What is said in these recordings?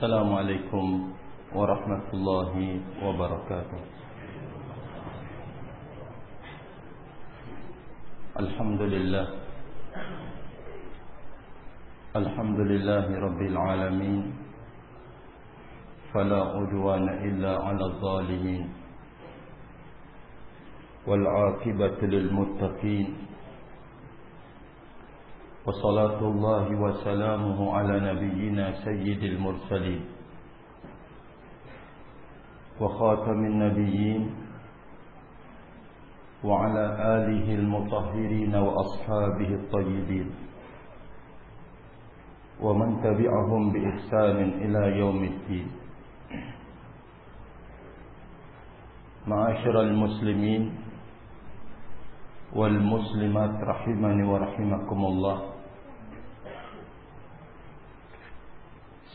السلام عليكم ورحمة الله وبركاته. الحمد لله. الحمد لله رب العالمين. فلا عدوان إلا على الظالمين. والعاقبة للمتقين. وصلاة الله وسلامه على نبينا سيد المرسلين وخاتم النبيين وعلى آله المطهرين وأصحابه الطيبين ومن تبعهم بإحسان إلى يوم الدين. معاشر المسلمين والmuslimat rahimani wa rahimakumullah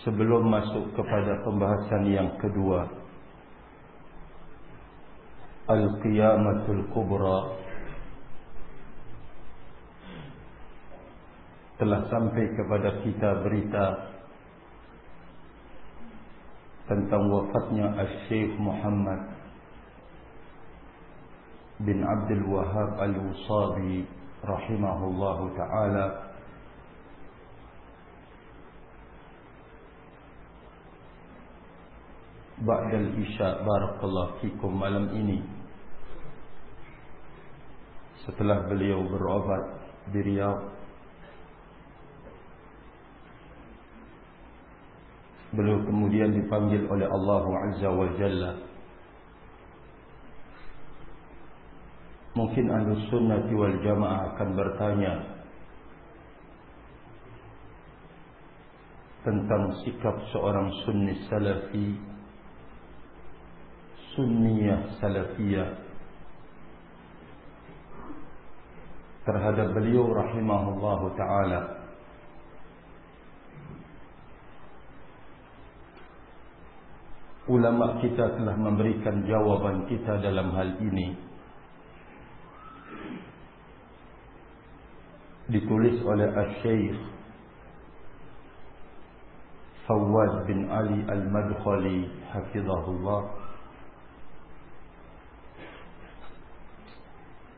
Sebelum masuk kepada pembahasan yang kedua. Al-Qiyamatul Kubra. Telah sampai kepada kita berita Tentang wafatnya Al-Syeikh Muhammad bin Abdul Wahab Al-Wusabi rahimahullah taala Ba'dal Isya barakallahu fikum malam ini. Setelah beliau berobat di Riyadh beliau kemudian dipanggil oleh Allah Azza wa Jalla. Mungkin ahlu sunnah wal jamaah akan bertanya Tentang sikap seorang sunni salafi Sunniyah salafiyah Terhadap beliau rahimahullah ta'ala Ulama kita telah memberikan jawaban kita dalam hal ini ditulis oleh Al-Syeikh Fawad bin Ali Al-Madkhali hafizahullah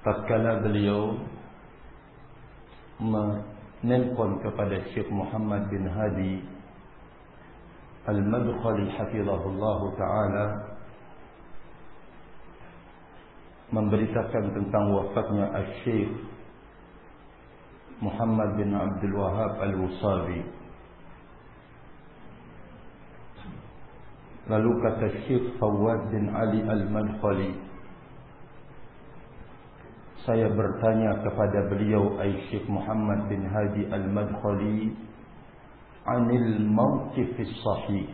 tatkala beliau menelpon kepada Syekh Muhammad bin Hadi Al-Madkhali hafizahullah taala memberitakan tentang wafatnya Al-Syeikh Muhammad bin Abdul Wahab Al-Wusabi. Lalu kata Syekh Fawad bin Ali Al-Madkhali Saya bertanya kepada beliau ay Syekh Muhammad bin Hadi Al-Madkhali Anil mawkifis sahih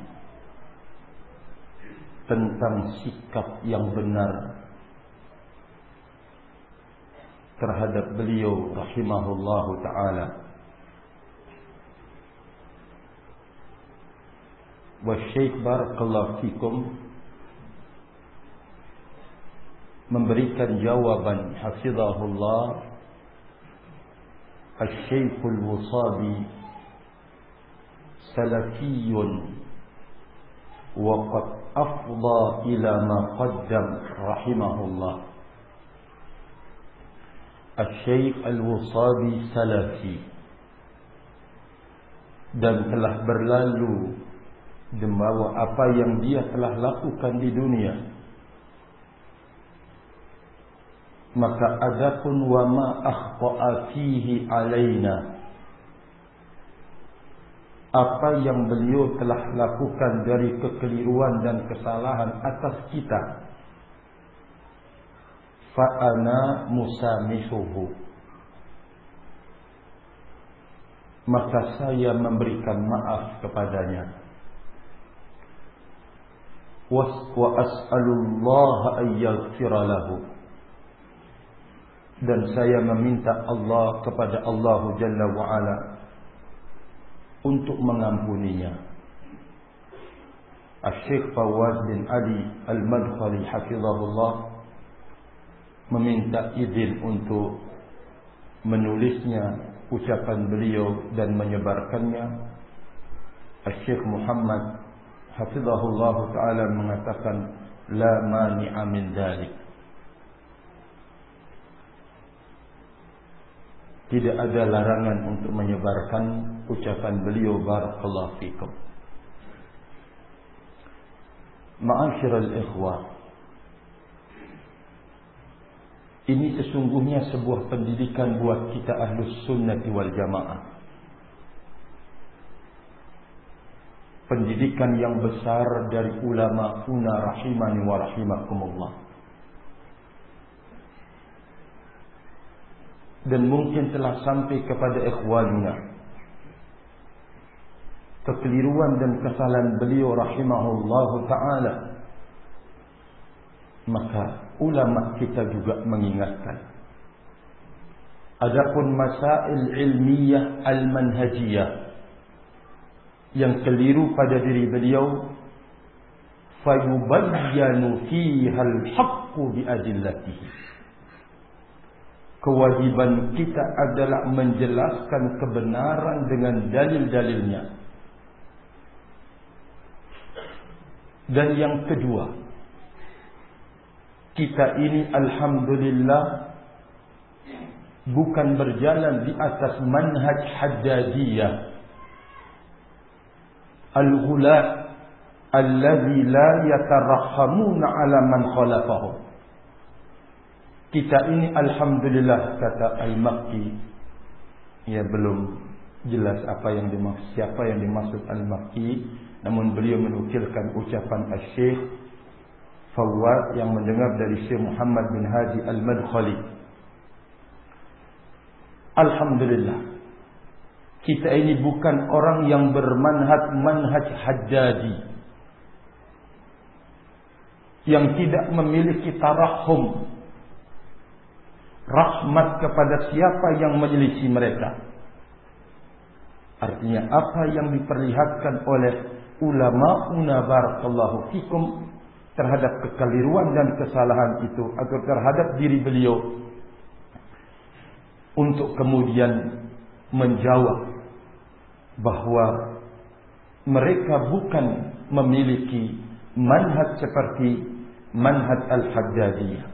Tentang sikap yang benar terhadap beliau rahimahullahu taala wa syekh barakallahu fikum memberikan jawaban hafizahullah الشيخ الوصابي سلفي وقد أفضى إلى ما قدم رحمه الله Al-Syeikh Al-Wusabi Salafi dan telah berlalu membawa apa yang dia telah lakukan di dunia maka adapun wa ma akhta'a fihi alaina. Apa yang beliau telah lakukan dari kekeliruan dan kesalahan atas kita. Fa'ana musamihuhu. Maka saya memberikan maaf kepadanya. Wa as'alullaha ayyaghfira lahu dan saya meminta Allah kepada Allah Jalla wa ala untuk mengampuninya. Al-Syekh Fawaz bin Ali Al-Madkhali hafizahullah meminta izin untuk menulisnya ucapan beliau dan menyebarkannya. Syekh Muhammad hafizahullah taala mengatakan la mani'a min dzalik tidak ada larangan untuk menyebarkan ucapan beliau barakallahu fikum ma'asyiral ikhwah ini sesungguhnya sebuah pendidikan buat kita ahlus sunnati wal jamaah pendidikan yang besar dari ulama una rahimani wa rahimakumullah. Dan mungkin telah sampai kepada ikhwanuna kekeliruan dan kesalahan beliau rahimahullah taala. Maka ulama kita juga mengingatkan. Adapun masail ilmiah al-manhajiyah yang keliru pada diri beliau fayubayyanu fiha al-haqqu bi adillatihi kewajiban kita adalah menjelaskan kebenaran dengan dalil-dalilnya. Dan yang kedua kita ini alhamdulillah bukan berjalan di atas manhaj haddadiyah. Al-ghulat alladhi la yatarhamuna ala man khalafahum kita ini alhamdulillah kata al-Makki ya belum jelas apa yang dimaksud siapa yang dimaksud al-Makki namun beliau menukilkan ucapan al-Syekh Fawad yang mendengar dari Syekh Muhammad bin Haji Al-Madkhali Alhamdulillah kita ini bukan orang yang bermanhaj manhaj haddadi. Yang tidak memiliki tarahum. Rahmat kepada siapa yang menyelisih mereka. Artinya apa yang diperlihatkan oleh ulama una barakallahu fikum terhadap kekeliruan dan kesalahan itu atau terhadap diri beliau untuk kemudian menjawab bahwa mereka bukan memiliki manhaj seperti manhaj al-haddadiyah.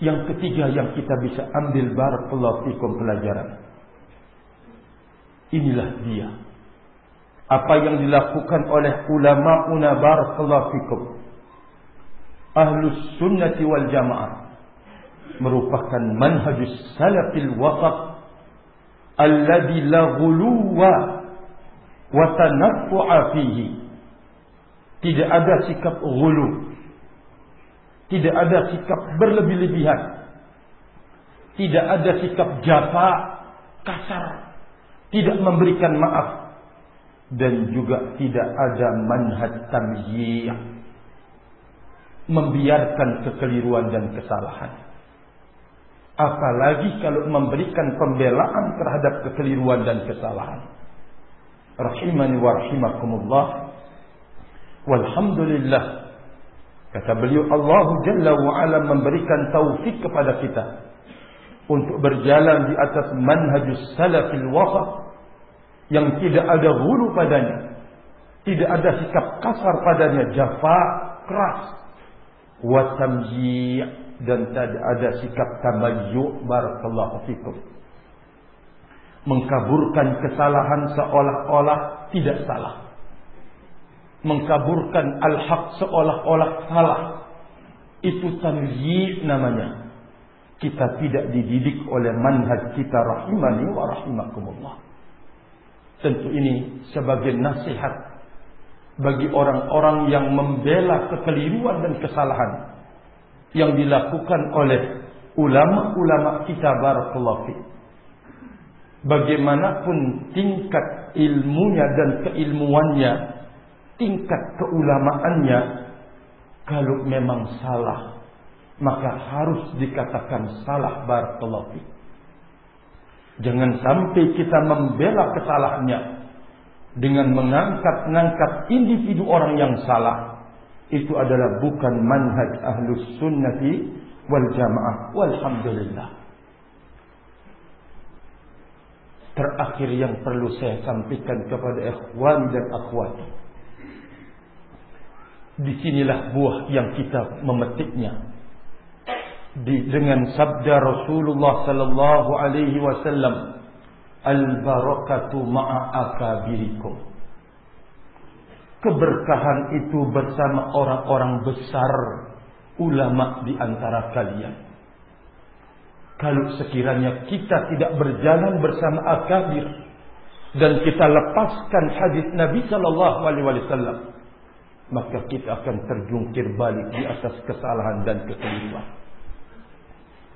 Yang ketiga yang kita bisa ambil barakallahu fikum pelajaran. Inilah dia. Apa yang dilakukan oleh ulama una barakallahu fikum. Ahlus sunnati wal jamaah merupakan manhajus salafil wasat alladhi la ghuluwa wa tanaffu'a fihi. Tidak ada sikap ghulu. Tidak ada sikap berlebih-lebihan. Tidak ada sikap jafa, kasar. Tidak memberikan maaf. Dan juga tidak ada manhaj tamyiyah. Membiarkan kekeliruan dan kesalahan. Apalagi kalau memberikan pembelaan terhadap kekeliruan dan kesalahan. Rahimani wa rahimakumullah. Walhamdulillah. Kata beliau Allah Jalla wa ala memberikan taufik kepada kita. Untuk berjalan di atas manhajus salafil wasat. Yang tidak ada hulu padanya. Tidak ada sikap kasar padanya. Jafa, keras. Watamji' dan tidak ada sikap tamayyu barakallahu fikum mengkaburkan kesalahan seolah-olah tidak salah mengkaburkan al-haq seolah-olah salah. Itu tamyi namanya. Kita tidak dididik oleh manhaj kita rahimani wa rahimakumullah. Tentu ini sebagai nasihat bagi orang-orang yang membela kekeliruan dan kesalahan yang dilakukan oleh ulama-ulama kita barakallahu fi. Bagaimanapun tingkat ilmunya dan keilmuannya, tingkat keulamaannya, kalau memang salah, maka harus dikatakan salah barakallahu. Jangan sampai kita membela kesalahannya dengan mengangkat-ngangkat individu orang yang salah itu adalah bukan manhaj ahlus sunnati wal jamaah walhamdulillah terakhir yang perlu saya sampaikan kepada ikhwan dan akhwat. Di sinilah buah yang kita memetiknya. Di, dengan sabda Rasulullah sallallahu alaihi wasallam, "Al barakatu ma'a akabirikum." Keberkahan itu bersama orang-orang besar ulama di antara kalian. Kalau sekiranya kita tidak berjalan bersama akabir dan kita lepaskan hadis Nabi sallallahu alaihi wasallam, maka kita akan terjungkir balik di atas kesalahan dan kekeliruan.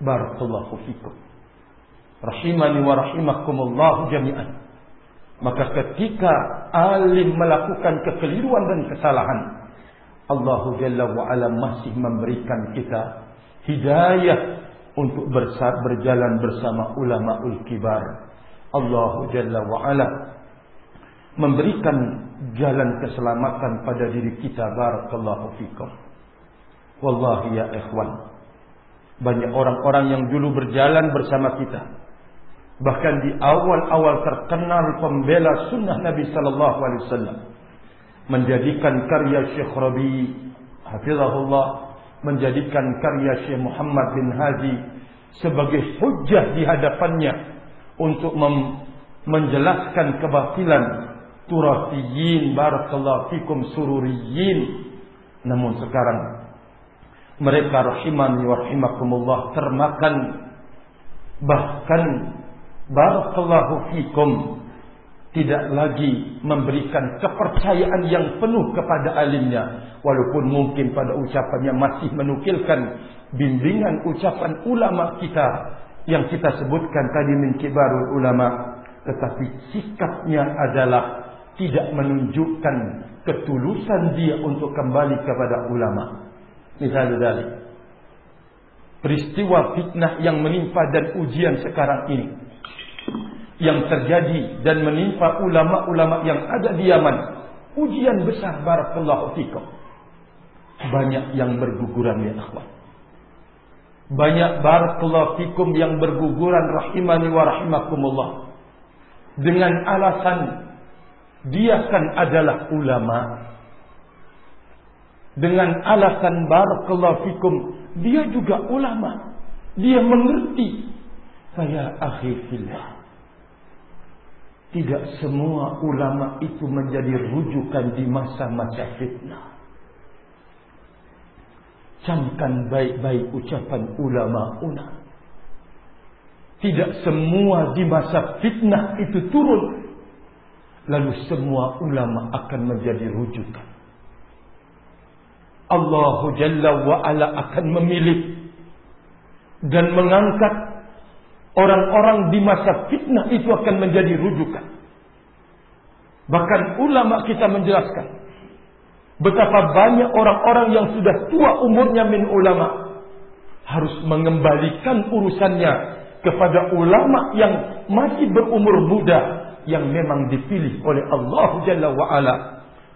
Barakallahu fikum. Rahimani wa rahimakumullah jami'an. Maka ketika alim melakukan kekeliruan dan kesalahan, Allah Jalla wa ala masih memberikan kita hidayah untuk bersat berjalan bersama ulama ul kibar. Allah Jalla wa Ala memberikan jalan keselamatan pada diri kita barakallahu fikum. Wallahi ya ikhwan. Banyak orang-orang yang dulu berjalan bersama kita. Bahkan di awal-awal terkenal pembela sunnah Nabi sallallahu alaihi wasallam menjadikan karya Syekh Rabi hafizahullah menjadikan karya Syekh Muhammad bin Hadi sebagai hujah di hadapannya untuk menjelaskan kebatilan turafiyin barakallahu fikum sururiyin. Namun sekarang mereka rahimani wa rahimakumullah termakan. Bahkan barakallahu fikum tidak lagi memberikan kepercayaan yang penuh kepada alimnya. Walaupun mungkin pada ucapannya masih menukilkan bimbingan ucapan ulama kita yang kita sebutkan tadi min kibarul ulama. Tetapi sikapnya adalah tidak menunjukkan ketulusan dia untuk kembali kepada ulama misalnya dari peristiwa fitnah yang menimpa dan ujian sekarang ini yang terjadi dan menimpa ulama-ulama yang ada di Yaman. Ujian besar barakallahu fikum. Banyak yang berguguran ya akhwat. Banyak barakallahu fikum yang berguguran rahimani wa rahimakumullah. Dengan alasan dia kan adalah ulama. Dengan alasan barakallahu fikum dia juga ulama. Dia mengerti. Saya akhi fillah. Tidak semua ulama itu menjadi rujukan di masa-masa fitnah. Camkan baik-baik ucapan ulama-una. Tidak semua di masa fitnah itu turun. Lalu semua ulama akan menjadi rujukan. Allah Jalla wa'ala akan memilih dan mengangkat Orang-orang di masa fitnah itu akan menjadi rujukan. Bahkan ulama kita menjelaskan betapa banyak orang-orang yang sudah tua umurnya min ulama harus mengembalikan urusannya kepada ulama yang masih berumur muda yang memang dipilih oleh Allah Jalla wa ala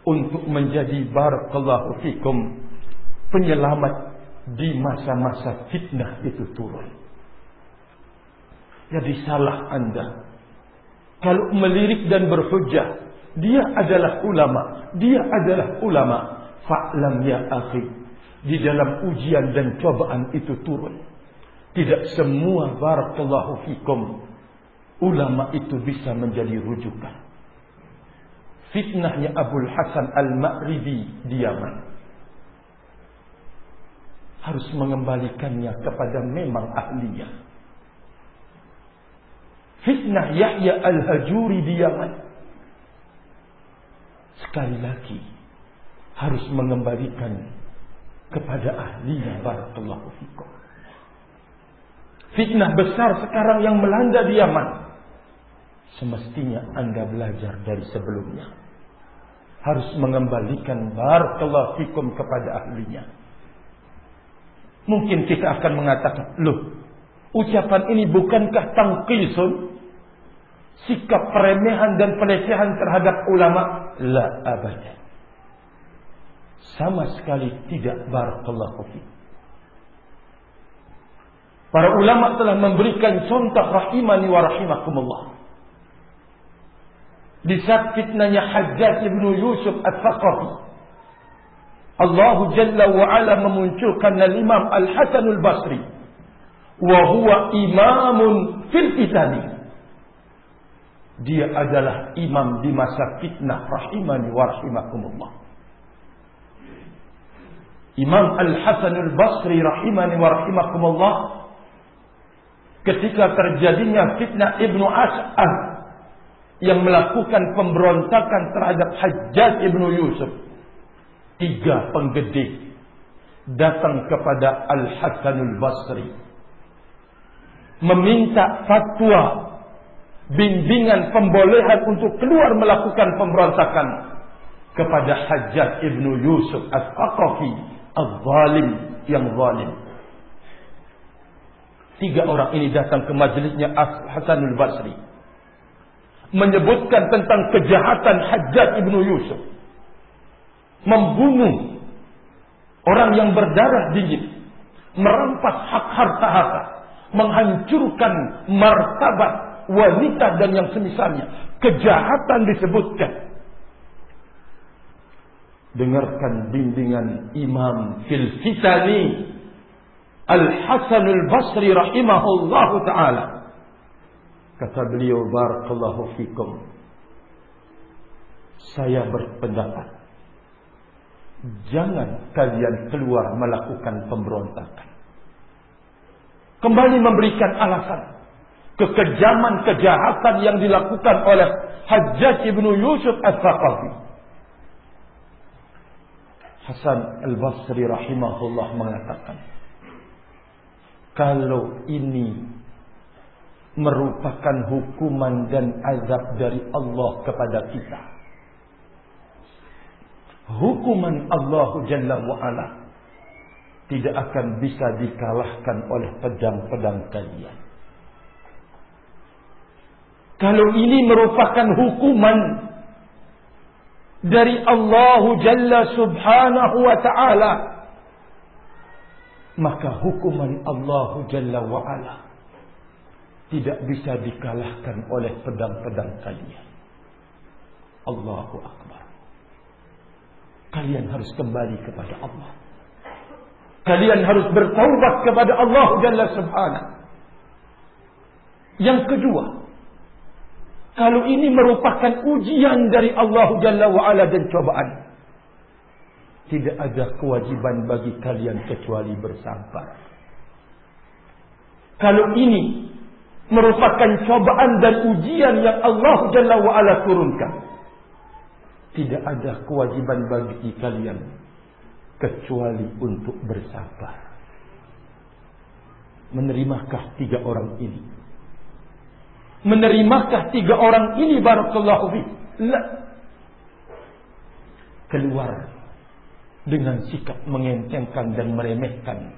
untuk menjadi barakallahu fikum penyelamat di masa-masa fitnah itu turun. Jadi salah anda. Kalau melirik dan berhujjah, dia adalah ulama, dia adalah ulama. Fa'lam ya akhi, di dalam ujian dan cobaan itu turun. Tidak semua barakallahu fikum ulama itu bisa menjadi rujukan. Fitnahnya Abdul Hasan Al-Ma'ribi di Yaman. Harus mengembalikannya kepada memang ahlinya fitnah Yahya al-Hajuri di Yaman. Sekali lagi harus mengembalikan kepada ahlinya barakallahu fikum. Fitnah besar sekarang yang melanda di Yaman. Semestinya Anda belajar dari sebelumnya. Harus mengembalikan barakallahu fikum kepada ahlinya. Mungkin kita akan mengatakan, loh, ucapan ini bukankah tangkisun? sikap peremehan dan pelecehan terhadap ulama la abada sama sekali tidak barakallahu fi Para ulama telah memberikan contoh rahimani wa rahimakumullah Di saat fitnahnya Hajjaj ibnu Yusuf Al-Thaqafi. Allah Jalla wa Ala memunculkan Imam Al-Hasan Al-Basri. Wa huwa imamun fil fitani. Dia adalah imam di masa fitnah rahimani wa rahimakumullah. Imam Al-Hasan Al-Basri rahimani wa rahimakumullah ketika terjadinya fitnah Ibnu As'ad yang melakukan pemberontakan terhadap Hajjaj Ibnu Yusuf. Tiga penggede datang kepada Al-Hasanul Basri. Meminta fatwa bimbingan pembolehan untuk keluar melakukan pemberontakan kepada Hajjaj Ibnu Yusuf As-Qaqafi Al-Zalim yang zalim. Tiga orang ini datang ke majlisnya Hasanul Basri. Menyebutkan tentang kejahatan Hajjaj ibnu Yusuf. Membunuh orang yang berdarah dingin. Merampas hak harta harta. Menghancurkan martabat wanita dan yang semisalnya. Kejahatan disebutkan. Dengarkan bimbingan Imam Fil Fitani Al-Hasan Al-Basri rahimahullahu taala. Kata beliau barakallahu fikum. Saya berpendapat jangan kalian keluar melakukan pemberontakan. Kembali memberikan alasan kekejaman kejahatan yang dilakukan oleh Hajjaj ibnu Yusuf Al-Thaqafi. Hasan Al-Basri rahimahullah mengatakan, kalau ini merupakan hukuman dan azab dari Allah kepada kita. Hukuman Allah Jalla wa'ala tidak akan bisa dikalahkan oleh pedang-pedang kalian. Kalau ini merupakan hukuman dari Allah Jalla Subhanahu wa taala maka hukuman Allah Jalla wa Ala tidak bisa dikalahkan oleh pedang-pedang kalian. Allahu Akbar. Kalian harus kembali kepada Allah. Kalian harus bertaubat kepada Allah Jalla Subhanahu. Yang kedua, kalau ini merupakan ujian dari Allah Jalla wa Ala dan cobaan, tidak ada kewajiban bagi kalian kecuali bersabar. Kalau ini merupakan cobaan dan ujian yang Allah Jalla wa'ala turunkan. Tidak ada kewajiban bagi kalian kecuali untuk bersabar. Menerimakah tiga orang ini? Menerimakah tiga orang ini barakallahu fi? Keluar dengan sikap mengentengkan dan meremehkan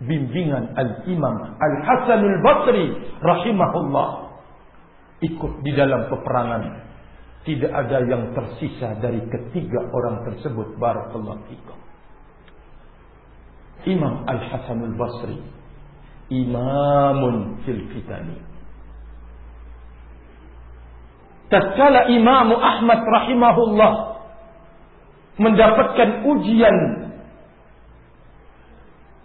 bimbingan Al-Imam Al-Hasan Al-Basri rahimahullah. Ikut di dalam peperangan. Tidak ada yang tersisa dari ketiga orang tersebut. Barakallahu fikum. Imam Al-Hasan Al-Basri. Imamun fil fitani. Tatkala Imam Ahmad rahimahullah mendapatkan ujian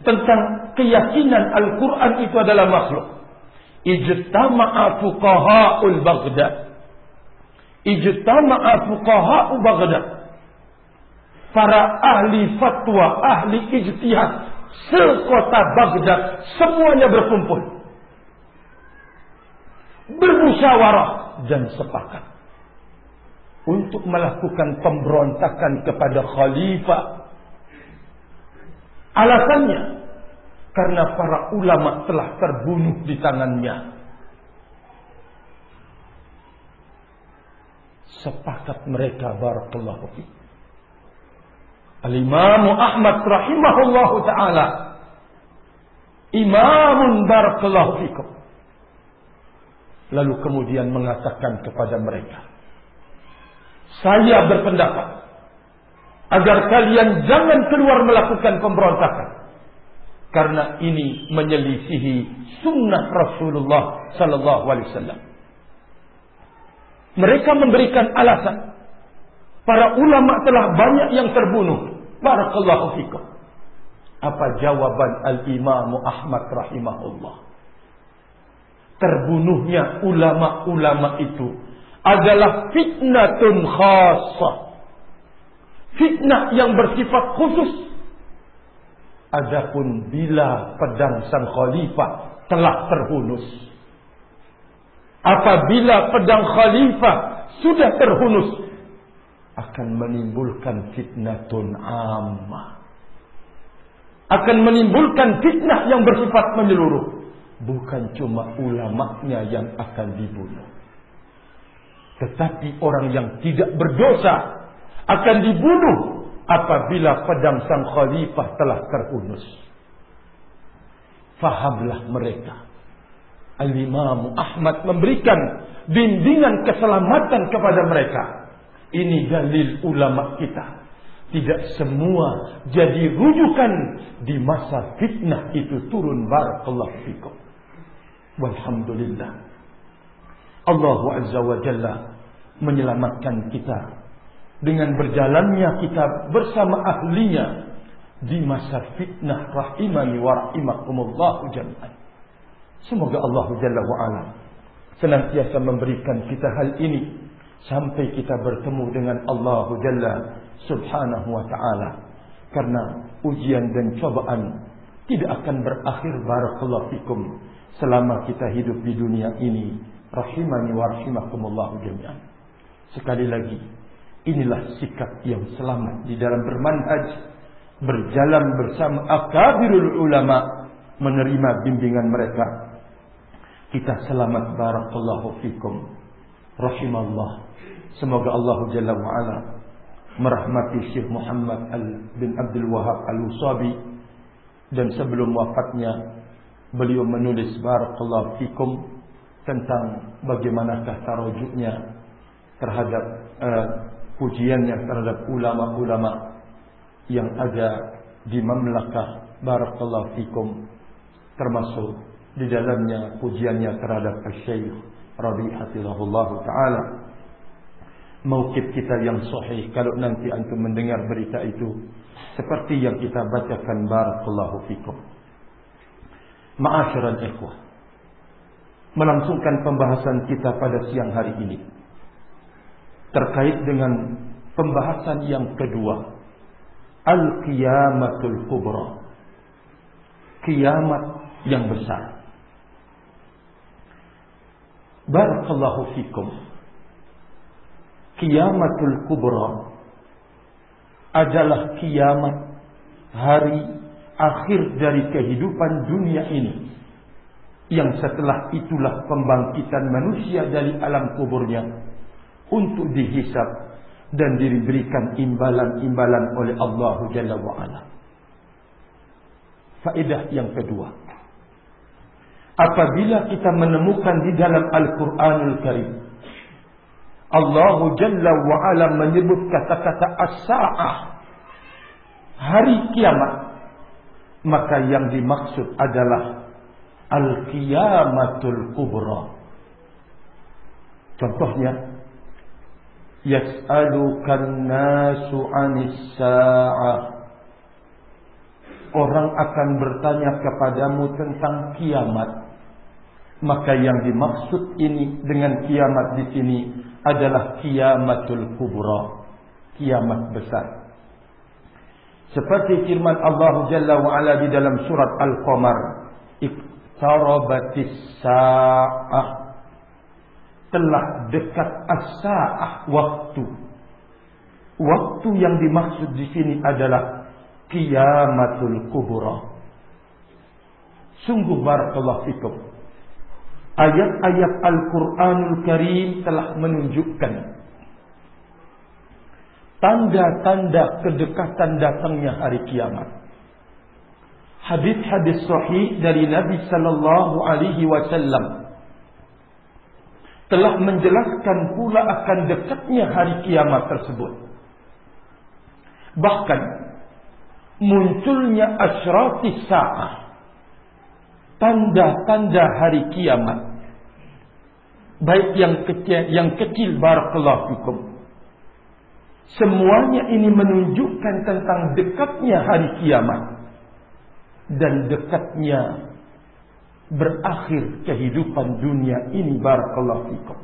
tentang keyakinan Al-Quran itu adalah makhluk. Ijtama'a fuqaha'ul Baghdad. Ijtama'a fuqaha'u Baghdad. Para ahli fatwa, ahli ijtihad sekota Baghdad semuanya berkumpul. Bermusyawarah dan sepakat untuk melakukan pemberontakan kepada khalifah. Alasannya karena para ulama telah terbunuh di tangannya. Sepakat mereka barakallahu fi. Al-Imam Ahmad rahimahullahu taala imamun barakallahu fikum. Lalu kemudian mengatakan kepada mereka, saya berpendapat agar kalian jangan keluar melakukan pemberontakan karena ini menyelisihi sunnah Rasulullah sallallahu alaihi wasallam. Mereka memberikan alasan. Para ulama telah banyak yang terbunuh. Barakallahu fikum. Apa jawaban Al-Imam Ahmad rahimahullah? Terbunuhnya ulama-ulama itu adalah fitnatun khasah. Fitnah yang bersifat khusus. Adapun bila pedang sang khalifah telah terhunus. Apabila pedang khalifah sudah terhunus. Akan menimbulkan fitnatun ammah. Akan menimbulkan fitnah yang bersifat menyeluruh. Bukan cuma ulamanya yang akan dibunuh. Tetapi orang yang tidak berdosa akan dibunuh apabila pedang sang khalifah telah terhunus. Fahamlah mereka. Al-Imam Ahmad memberikan bimbingan keselamatan kepada mereka. Ini dalil ulama kita. Tidak semua jadi rujukan di masa fitnah itu turun barakallahu fikum. Walhamdulillah. Allah Azza wa Jalla menyelamatkan kita dengan berjalannya kita bersama ahlinya di masa fitnah rahimani wa rahimakumullah jami'an. Semoga Allah Jalla wa ala senantiasa memberikan kita hal ini sampai kita bertemu dengan Allah Jalla Subhanahu wa taala. Karena ujian dan cobaan tidak akan berakhir barakallahu fikum selama kita hidup di dunia ini. Rahimani wa rahimakumullah jami'an. Sekali lagi Inilah sikap yang selamat di dalam bermanhaj, berjalan bersama akabirul ulama, menerima bimbingan mereka. Kita selamat barakallahu fikum. Rahimallah. Semoga Allah Jalla wa ala merahmati Syekh Muhammad Al bin Abdul Wahab Al-Usabi dan sebelum wafatnya beliau menulis barakallahu fikum tentang bagaimanakah tarujuknya terhadap uh, pujiannya terhadap ulama-ulama yang ada di mamlakah barakallahu fikum termasuk di dalamnya pujiannya terhadap Syekh Rabi Hafizahullah taala. Mauqif kita yang sahih kalau nanti antum mendengar berita itu seperti yang kita bacakan barakallahu fikum. Ma'asyiral ikhwah melangsungkan pembahasan kita pada siang hari ini terkait dengan pembahasan yang kedua. Al-Qiyamatul Kubra. Kiamat yang besar. Barakallahu fikum. Kiamatul Kubra adalah kiamat hari akhir dari kehidupan dunia ini yang setelah itulah pembangkitan manusia dari alam kuburnya untuk dihisap dan diberikan imbalan-imbalan oleh Allah Jalla wa'ala. Faedah yang kedua. Apabila kita menemukan di dalam Al-Quranul Karim. Allah Jalla menyebut kata-kata as-sa'ah. Hari kiamat. Maka yang dimaksud adalah Al-Qiyamatul Kubra. Contohnya yas'alukan nasu 'anis sa'ah orang akan bertanya kepadamu tentang kiamat. Maka yang dimaksud ini dengan kiamat di sini adalah kiamatul kubra kiamat besar. Seperti firman Allah Jalla di dalam surat Al-Qamar iqtarabatis sa'ah telah dekat as-sa'ah waktu. Waktu yang dimaksud di sini adalah kiamatul kubra. Sungguh barakallahu fikum. Ayat-ayat Al-Qur'anul Karim telah menunjukkan tanda-tanda kedekatan datangnya hari kiamat. Hadis-hadis sahih dari Nabi sallallahu alaihi wasallam telah menjelaskan pula akan dekatnya hari kiamat tersebut. Bahkan munculnya asyrati sa'ah. Tanda-tanda hari kiamat. baik yang kecil yang kecil barakallahu fikum semuanya ini menunjukkan tentang dekatnya hari kiamat dan dekatnya berakhir kehidupan dunia ini barakallahu fikum.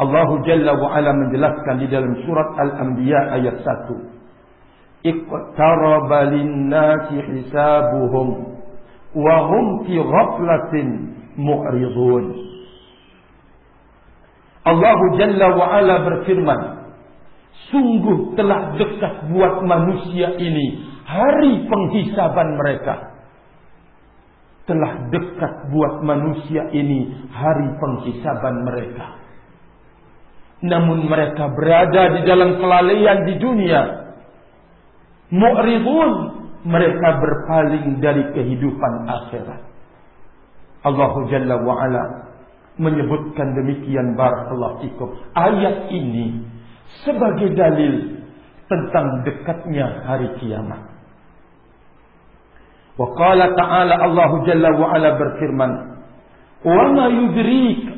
Allah Jalla wa Ala menjelaskan di dalam surat Al-Anbiya ayat 1 Iqtaraba lin-nasi hisabuhum wa hum fi ghaflatin mu'ridun. Allah Jalla wa Ala berfirman Sungguh telah dekat buat manusia ini hari penghisaban mereka telah dekat buat manusia ini hari penghisaban mereka. Namun mereka berada di dalam kelalaian di dunia. Mu'ridun mereka berpaling dari kehidupan akhirat. Allah Jalla wa Ala menyebutkan demikian barakallahu fikum. Ayat ini sebagai dalil tentang dekatnya hari kiamat. Wa ta'ala Allah Jalla wa Ala berfirman, "Wa ma yudrik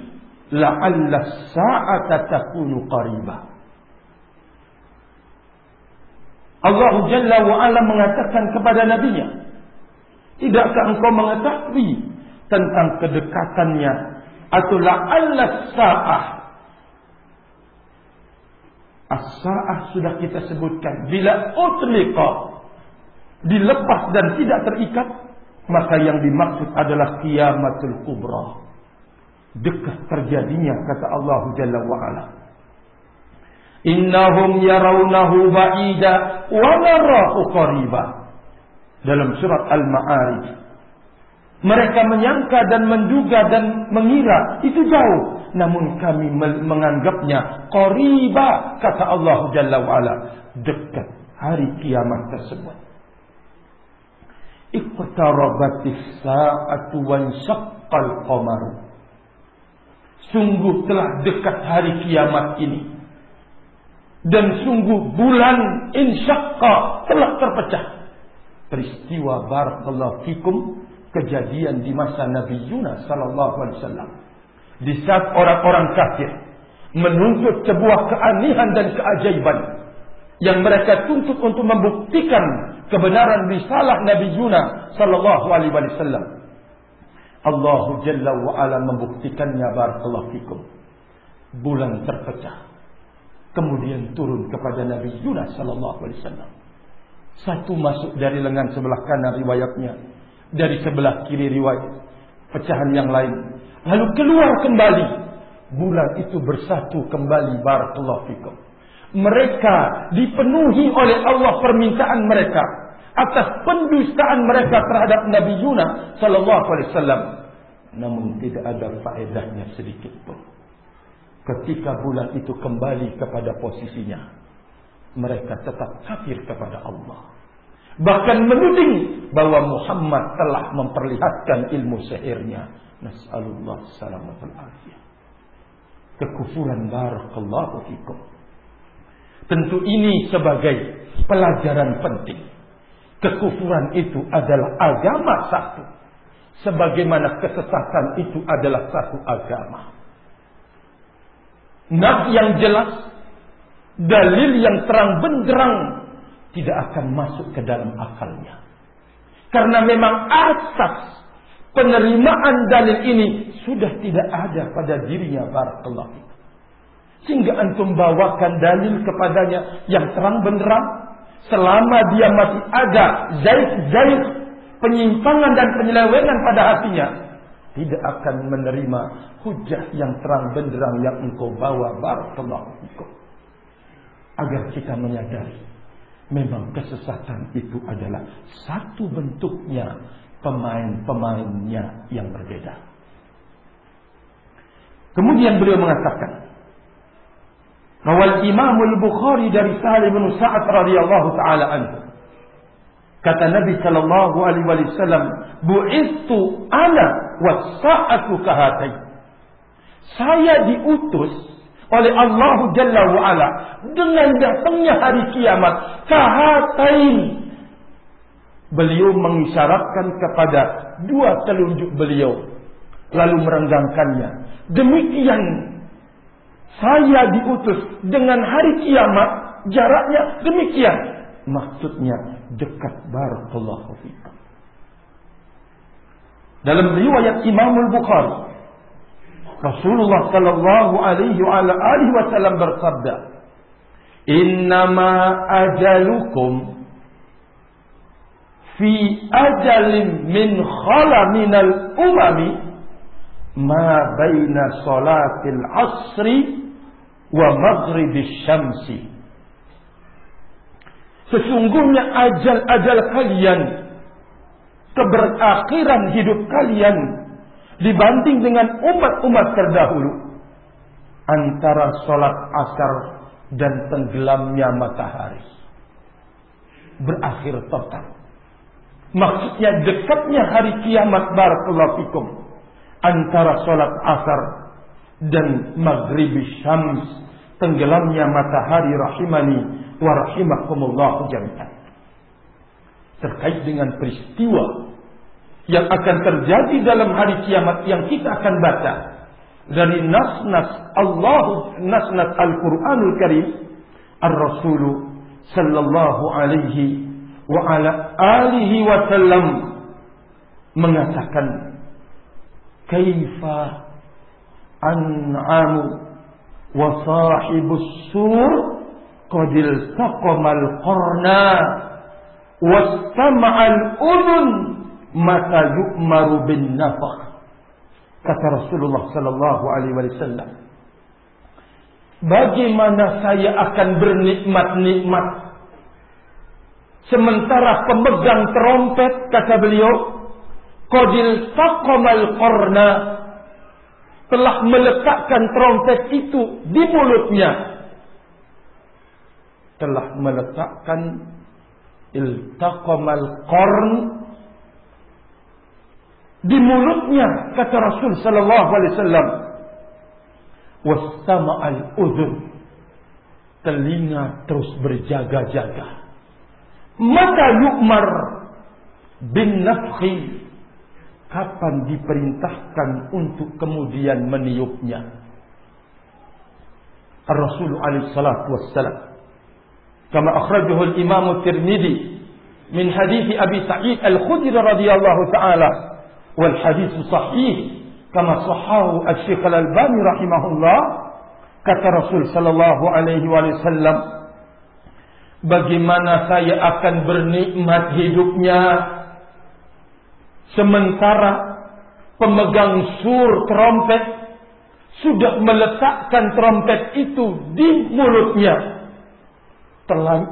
la'alla as-sa'ata takunu qariba." Allah Jalla wa Ala mengatakan kepada nabinya, "Tidakkah engkau mengetahui tentang kedekatannya atau la'alla as-sa'ah As-sa'ah sudah kita sebutkan. Bila utliqa dilepas dan tidak terikat, maka yang dimaksud adalah kiamatul kubra. Dekat terjadinya kata Allah Jalla wa. Innahum yarawnahu ba'ida wa narahu qariba. Dalam surat Al-Ma'arij. Mereka menyangka dan menduga dan mengira itu jauh. Namun kami menganggapnya qariba kata Allah Jalla wa. Dekat hari kiamat tersebut. Iqtarabatis sa'atu wan syaqqal qamaru. Sungguh telah dekat hari kiamat ini. Dan sungguh bulan insyaqqa telah terpecah. Peristiwa barakallahu fikum kejadian di masa Nabi Yunus sallallahu alaihi wasallam. Di saat orang-orang kafir menuntut sebuah keanehan dan keajaiban yang mereka tuntut untuk membuktikan kebenaran risalah Nabi Yunus sallallahu alaihi wasallam. Allah Jalla wa ala membuktikannya barakallahu fikum. Bulan terpecah. Kemudian turun kepada Nabi Yunus sallallahu alaihi wasallam. Satu masuk dari lengan sebelah kanan riwayatnya, dari sebelah kiri riwayat pecahan yang lain. Lalu keluar kembali. Bulan itu bersatu kembali barakallahu fikum mereka dipenuhi oleh Allah permintaan mereka atas pendustaan mereka terhadap Nabi Yunus sallallahu alaihi wasallam. Namun tidak ada faedahnya sedikit pun. Ketika bulan itu kembali kepada posisinya mereka tetap kafir kepada Allah. Bahkan menuding bahwa Muhammad telah memperlihatkan ilmu sihirnya. Nasallallahu salamatul afiyah kekufuran barakallahu fikum tentu ini sebagai pelajaran penting Kekufuran itu adalah agama satu. Sebagaimana kesesatan itu adalah satu agama. Nas yang jelas, dalil yang terang benderang tidak akan masuk ke dalam akalnya. Karena memang asas penerimaan dalil ini sudah tidak ada pada dirinya barakallahu. Sehingga antum bawakan dalil kepadanya yang terang benderang. Selama dia masih ada zaid-zaid penyimpangan dan penyelewengan pada hatinya tidak akan menerima hujah yang terang benderang yang engkau bawa. Barakallahu fikum. Agar kita menyadari memang kesesatan itu adalah satu bentuknya pemain-pemainnya yang berbeda. Kemudian beliau mengatakan Rawal Imam Al-Bukhari dari Sahal bin Sa'ad radhiyallahu taala anhu. Kata Nabi sallallahu alaihi wasallam, "Bu'istu ana was-sa'atu kahatai." Saya diutus oleh Allah Jalla wa ala dengan datangnya hari kiamat kahatain. Beliau mengisyaratkan kepada dua telunjuk beliau. lalu merenggangkannya. Demikian saya diutus dengan hari kiamat jaraknya demikian. Maksudnya dekat barakallahu fikum. Dalam riwayat Imam Al-Bukhari Rasulullah sallallahu alaihi wa alihi wasallam bersabda, "Innama ajalukum fi ajalin min khala minal umami ma baina salatil asri wa maghribis syamsi." Sesungguhnya ajal-ajal kalian keberakhiran hidup kalian dibanding dengan umat-umat terdahulu antara sholat asar dan tenggelamnya matahari berakhir total. Maksudnya dekatnya hari kiamat barakallahu fikum antara sholat asar dan maghrib syams tenggelamnya matahari rahimani wa rahimakumullah jami'an. Terkait dengan peristiwa yang akan terjadi dalam hari kiamat yang kita akan baca dari nas-nas Allah nas-nas Al-Qur'anul Karim Ar-Rasul sallallahu alaihi wa ala alihi wasallam mengatakan kaifa an'amu wa sahibus sur qad iltaqamal qarna wastama'al udhun maka yu'maru bin nafakh. Kata Rasulullah sallallahu alaihi wasallam bagaimana saya akan bernikmat-nikmat sementara pemegang trompet kata beliau qadil taqamal qarna telah meletakkan trompet itu di mulutnya. Telah meletakkan iltaqamal qarn di mulutnya kata Rasul sallallahu alaihi wasallam. Wastama'al udhun telinga terus berjaga-jaga. Mata yu'mar bin nafhi kapan diperintahkan untuk kemudian meniupnya. Rasul alaihi salatu wassalam. Kama akhrajahu al-Imam Tirmidzi min hadis Abi Sa'id Al-Khudri radhiyallahu taala wal hadis sahih kama sahahu Al-Syekh Al-Albani rahimahullah kata Rasul sallallahu alaihi wasallam bagaimana saya akan bernikmat hidupnya sementara pemegang sur trompet sudah meletakkan trompet itu di mulutnya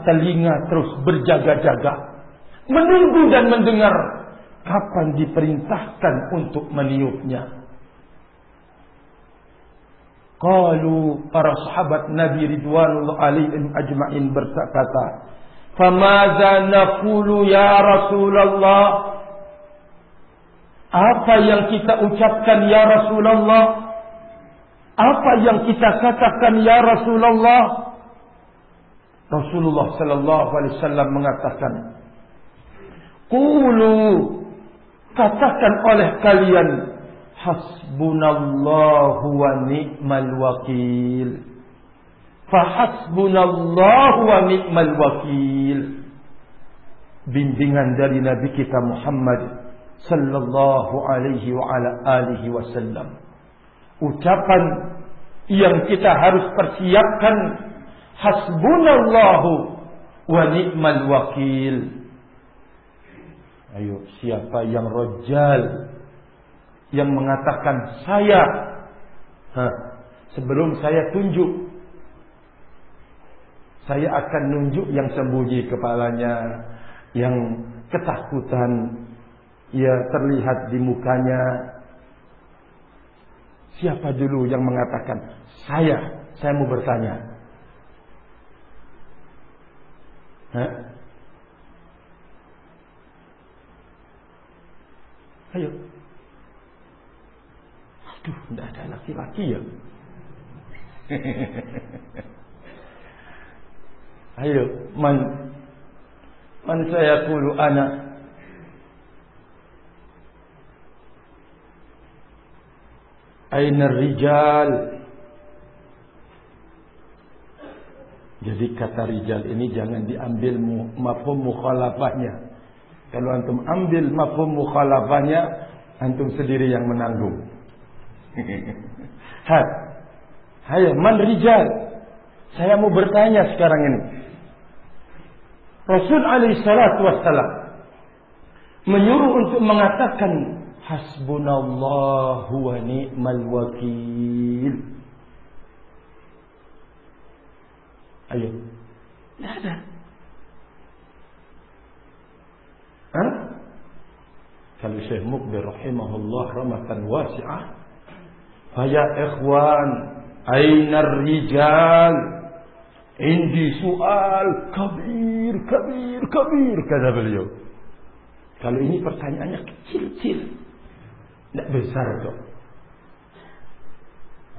telinga terus berjaga-jaga menunggu dan mendengar kapan diperintahkan untuk meniupnya. Qalu para sahabat Nabi Ridwanullah alaihim ajma'in berkata, "Famadza naqulu ya Rasulullah?" Apa yang kita ucapkan ya Rasulullah? Apa yang kita katakan ya Rasulullah? Rasulullah sallallahu alaihi wasallam mengatakan, "Qulu katakan oleh kalian hasbunallahu wa ni'mal wakil." Fahasbunallahu wa ni'mal wakil. Bimbingan dari Nabi kita Muhammad sallallahu alaihi wa ala alihi wasallam. Ucapan yang kita harus persiapkan Hasbunallahu wa ni'mal wakil. Ayo, siapa yang rojal yang mengatakan saya sebelum saya tunjuk saya akan nunjuk yang sembunyi kepalanya yang ketakutan ya terlihat di mukanya siapa dulu yang mengatakan saya saya mau bertanya Hah? Ayo. Aduh, tidak ada laki-laki ya. Ayo, man man saya kulu anak Aina rijal? Jadi kata rijal ini jangan diambil mafhum mukhalafahnya. Kalau antum ambil mafhum mukhalafahnya, antum sendiri yang menanggung. Hat. Hayo, man rijal? Saya mau bertanya sekarang ini. Rasul alaihi salatu wassalam menyuruh untuk mengatakan hasbunallahu wa ni'mal wakil. Ayo. Tidak ada. Hah? Kalau Syekh Mukbir rahimahullah rahmatan wasi'ah. Faya ikhwan, aina rijal? Indi soal kabir, kabir, kabir kata beliau. Kalau ini pertanyaannya kecil-kecil. Tidak besar kok.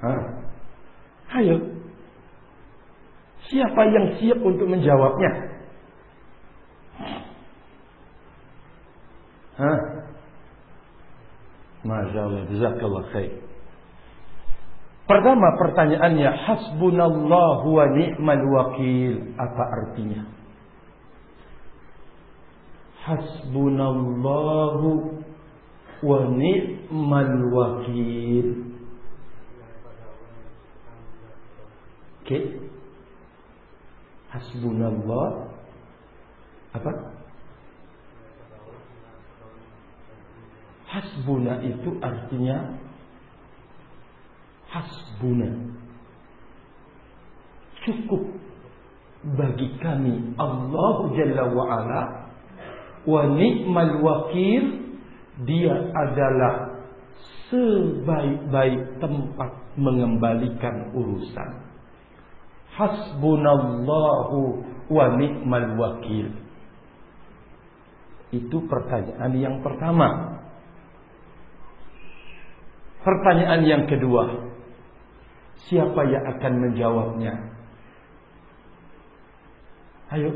Hah? Ayo. Siapa yang siap untuk menjawabnya? Hah? Masya Allah. Jazakallah khair. Pertama pertanyaannya hasbunallahu wa ni'mal wakil. Apa artinya? Hasbunallahu wa ni'mal wakil. Oke. Okay. Hasbunallah apa? Hasbuna itu artinya hasbuna. Cukup bagi kami Allah Jalla wa ala wa ni'mal wakil dia adalah sebaik-baik tempat mengembalikan urusan. Hasbunallahu wa ni'mal wakil. Itu pertanyaan yang pertama. Pertanyaan yang kedua. Siapa yang akan menjawabnya? Ayo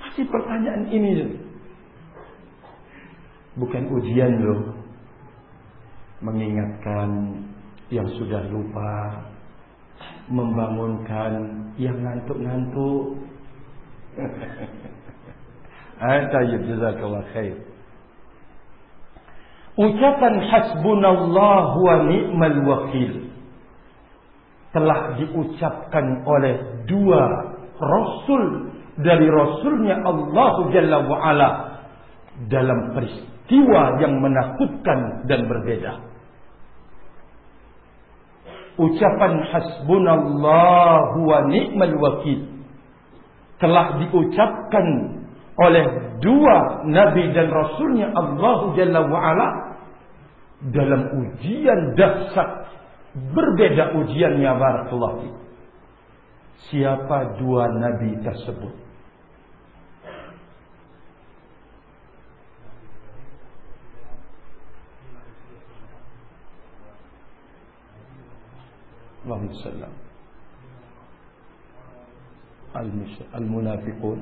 masih pertanyaan ini bukan ujian loh. Mengingatkan yang sudah lupa. Membangunkan yang ngantuk-ngantuk. Tayyib jazakallah khair. Ucapan hasbunallah wa ni'mal wakil telah diucapkan oleh dua rasul dari rasulnya Allah Jalla wa ala dalam peristiwa jiwa yang menakutkan dan berbeda. Ucapan hasbunallahu wa ni'mal wakil telah diucapkan oleh dua nabi dan rasulnya Allah Jalla wa ala dalam ujian dahsyat berbeda ujiannya barakallahu Siapa dua nabi tersebut? اللهم صل المنافقون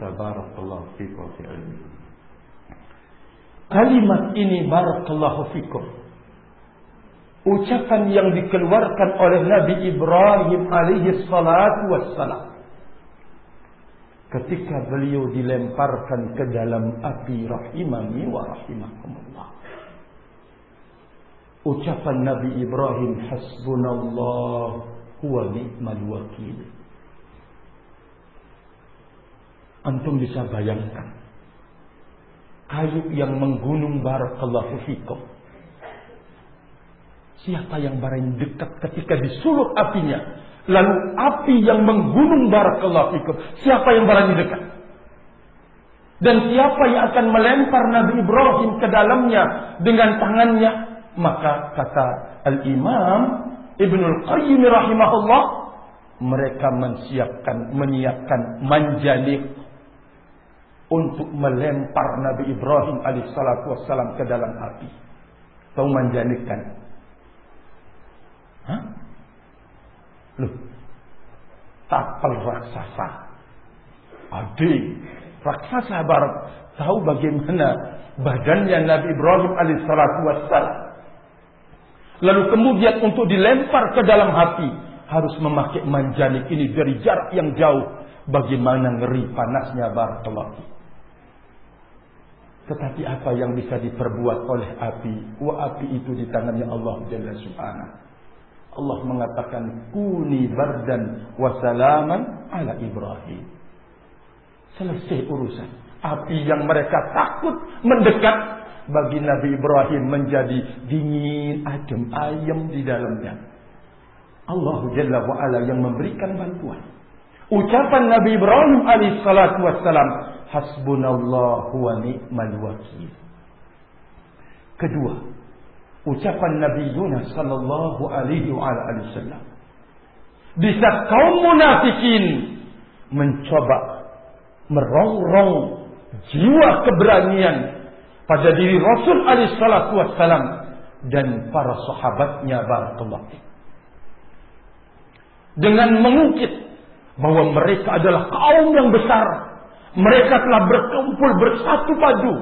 تبارك الله فيك وفي علمك Kalimat ini barakallahu fikum. Ucapan yang dikeluarkan oleh Nabi Ibrahim alaihi salatu wassalam ketika beliau dilemparkan ke dalam api rahimani wa rahimakumullah. Ucapan Nabi Ibrahim hasbunallah huwa ni'mal wakil. Antum bisa bayangkan kayu yang menggunung barakallahu fikum. Siapa yang barang dekat ketika disulut apinya Lalu api yang menggunung barakallahu fikum. Siapa yang berani dekat? Dan siapa yang akan melempar Nabi Ibrahim ke dalamnya dengan tangannya? Maka kata Al-Imam Ibnul Qayyim rahimahullah, mereka menyiapkan menyiapkan manjanik untuk melempar Nabi Ibrahim alaihissalatu wassalam ke dalam api. Tahu manjanik kan? Hah? Loh, tapel raksasa. Ade, raksasa barat tahu bagaimana badannya Nabi Ibrahim alaihissalatu wassalam. Lalu kemudian untuk dilempar ke dalam hati harus memakai manjanik ini dari jarak yang jauh. Bagaimana ngeri panasnya barakallahu. Tetapi apa yang bisa diperbuat oleh api? Wa api itu di tangannya Allah Jalla Subhanahu. Allah mengatakan kuni bardan wa salaman ala Ibrahim. Selesai urusan. Api yang mereka takut mendekat bagi Nabi Ibrahim menjadi dingin, adem, ayam di dalamnya. Allah Jalla wa ala yang memberikan bantuan. Ucapan Nabi Ibrahim alaihissalatu wassalam, hasbunallahu wa ni'mal wakil. Kedua, ucapan Nabi Yunus sallallahu alaihi wasallam. Di kaum munafikin mencoba merongrong jiwa keberanian pada diri Rasul alaihissalatu wassalam dan para sahabatnya barakallahu dengan mengungkit bahwa mereka adalah kaum yang besar. Mereka telah berkumpul bersatu padu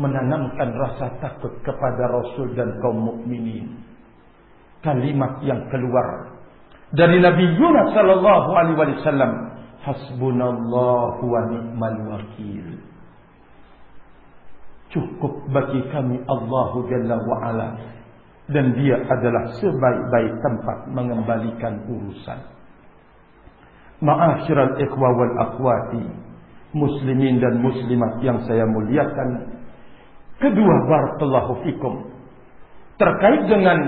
menanamkan rasa takut kepada Rasul dan kaum mukminin. Kalimat yang keluar dari Nabi Yunus sallallahu alaihi wasallam hasbunallahu wa ni'mal wakil. Cukup bagi kami Allahu Jalla wa'ala dan dia adalah sebaik-baik tempat mengembalikan urusan. Ma'asyiral ikhwa wal akhwati muslimin dan muslimat yang saya muliakan kedua barakallahu fikum. Terkait dengan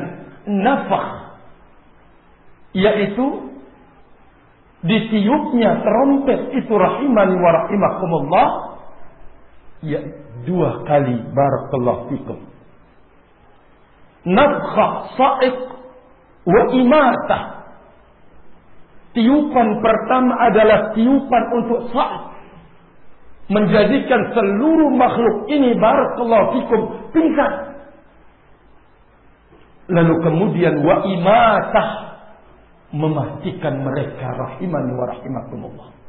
nafah yaitu ditiupnya trompet itu rahimani wa rahimakumullah ya dua kali barakallahu fikum. Nafkhah sa'iq wa imatah tiupan pertama adalah tiupan untuk sa'iq menjadikan seluruh makhluk ini barakallahu fikum pingsan lalu kemudian wa imatah mematikan mereka rahimani wa rahimakumullah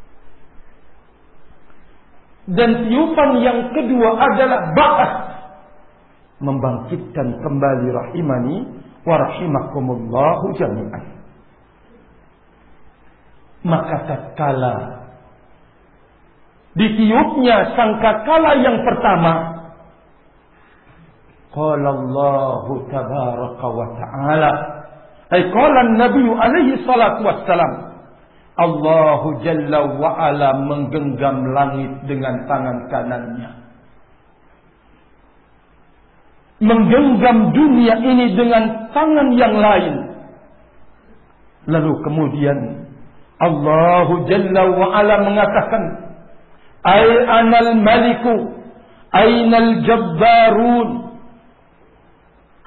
dan tiupan yang kedua adalah ba'as. Membangkitkan kembali rahimani wa rahimakumullahu jami'an. Maka tatkala ditiupnya sangkakala yang pertama qala Allah tabaraka wa ta'ala ay qala an-nabiy alaihi salatu wassalam Allahu Jalla wa'ala menggenggam langit dengan tangan kanannya. Menggenggam dunia ini dengan tangan yang lain. Lalu kemudian Allahu Jalla wa'ala mengatakan Ay anal maliku Aynal jabbarun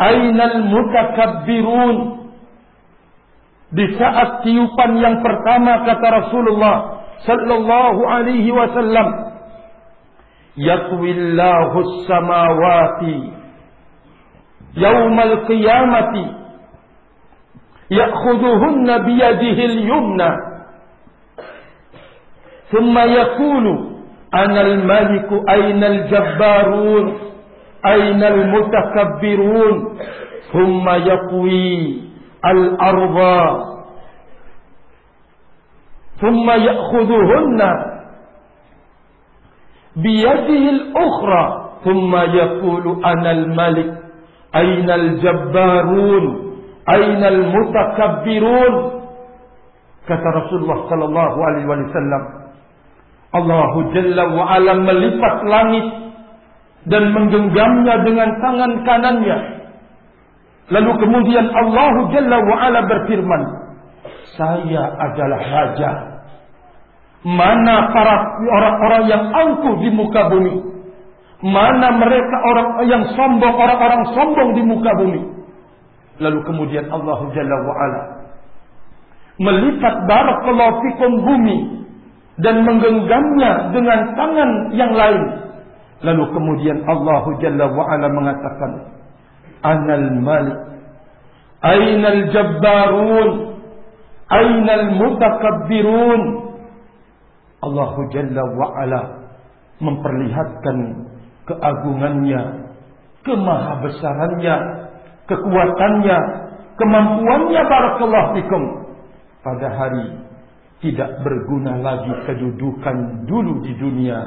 Aynal mutakabbirun Di saat tiupan yang pertama kata Rasulullah sallallahu alaihi wasallam Yatwillahu samawati yaumal qiyamati ya'khudhuhunna biyadihi al-yumna thumma yaqulu أنا الملك أين الجبارون؟ أين المتكبرون؟ ثم يطوي الأرض. ثم يأخذهن بيده الأخرى. ثم يقول أنا الملك أين الجبارون؟ أين المتكبرون؟ كتب رسول الله صلى الله عليه وسلم. Allah Jalla wa ala melipat langit dan menggenggamnya dengan tangan kanannya Lalu kemudian Allah Jalla wa'ala berfirman, saya adalah raja. Mana para orang-orang yang angkuh di muka bumi? Mana mereka orang yang sombong, orang-orang sombong di muka bumi? Lalu kemudian Allah Jalla wa'ala melipat barakallahu fikum bumi dan menggenggamnya dengan tangan yang lain. Lalu kemudian Allah Jalla wa'ala mengatakan, Anal malik, Aynal jabbarun, Aynal mutakabbirun. Allah Jalla wa'ala memperlihatkan keagungannya, kemahabesarannya, kekuatannya, kemampuannya barakallahu fikum pada hari. Tidak berguna lagi kedudukan dulu di dunia.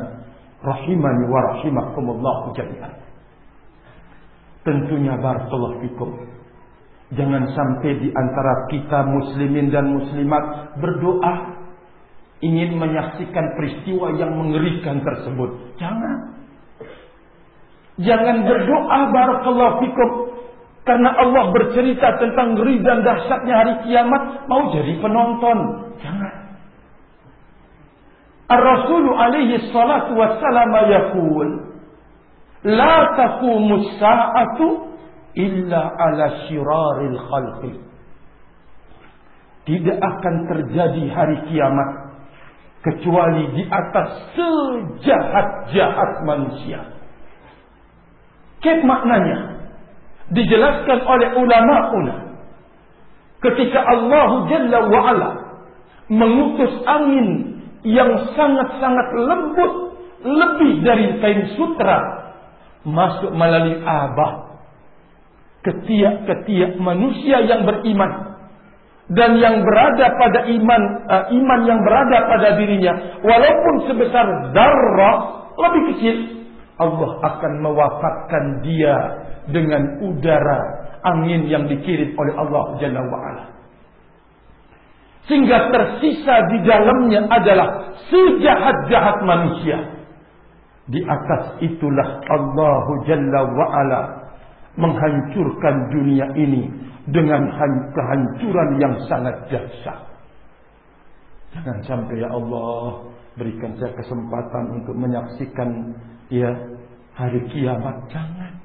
Rahimani wa rahimakumullah jami'an. Tentunya barakallahu fikum. Jangan sampai di antara kita muslimin dan muslimat berdoa ingin menyaksikan peristiwa yang mengerikan tersebut. Jangan. Jangan berdoa barakallahu fikum karena Allah bercerita tentang ngeri dan dahsyatnya hari kiamat, mau jadi penonton. Jangan. Ar-Rasul alaihi salatu wassalam yaqul, "La taqumu sa'atu illa ala syiraril khalqi." Tidak akan terjadi hari kiamat kecuali di atas sejahat-jahat manusia. Kek maknanya? Dijelaskan oleh ulama-ulama ketika Allah Jalla wa'ala mengutus angin yang sangat-sangat lembut lebih dari kain sutra masuk melalui abah. Ketiak-ketiak manusia yang beriman dan yang berada pada iman uh, iman yang berada pada dirinya walaupun sebesar darah lebih kecil Allah akan mewafatkan dia dengan udara angin yang dikirim oleh Allah Jalla wa'ala. Sehingga tersisa di dalamnya adalah sejahat-jahat manusia. Di atas itulah Allah Jalla wa'ala menghancurkan dunia ini dengan kehancuran yang sangat dahsyat. Jangan sampai ya Allah berikan saya kesempatan untuk menyaksikan ya hari kiamat. Jangan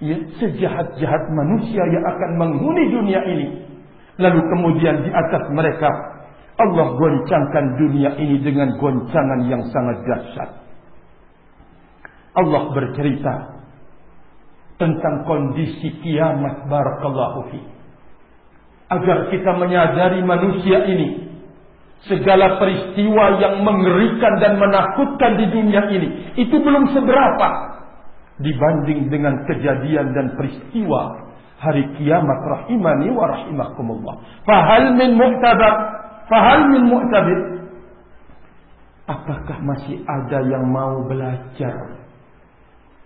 ya, sejahat-jahat manusia yang akan menghuni dunia ini. Lalu kemudian di atas mereka Allah goncangkan dunia ini dengan goncangan yang sangat dahsyat. Allah bercerita tentang kondisi kiamat barakallahu fi. Agar kita menyadari manusia ini segala peristiwa yang mengerikan dan menakutkan di dunia ini itu belum seberapa dibanding dengan kejadian dan peristiwa hari kiamat rahimani wa rahimakumullah. Fahal min mu'tabar? Fahal min mu'tabir? Apakah masih ada yang mau belajar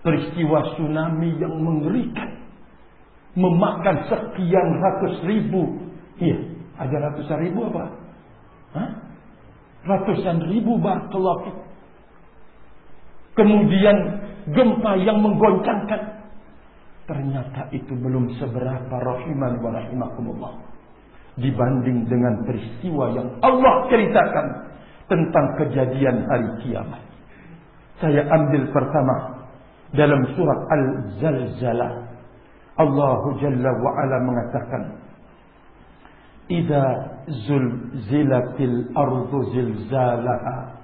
peristiwa tsunami yang mengerikan? Memakan sekian ratus ribu. Iya, ada ratusan ribu apa? Hah? Ratusan ribu barakallahu Kemudian gempa yang menggoncangkan. Ternyata itu belum seberapa rahiman wa rahimakumullah. Dibanding dengan peristiwa yang Allah ceritakan tentang kejadian hari kiamat. Saya ambil pertama dalam surat Al-Zalzalah. Allah Jalla wa Ala mengatakan, "Idza zulzilatil ardu zilzalaha"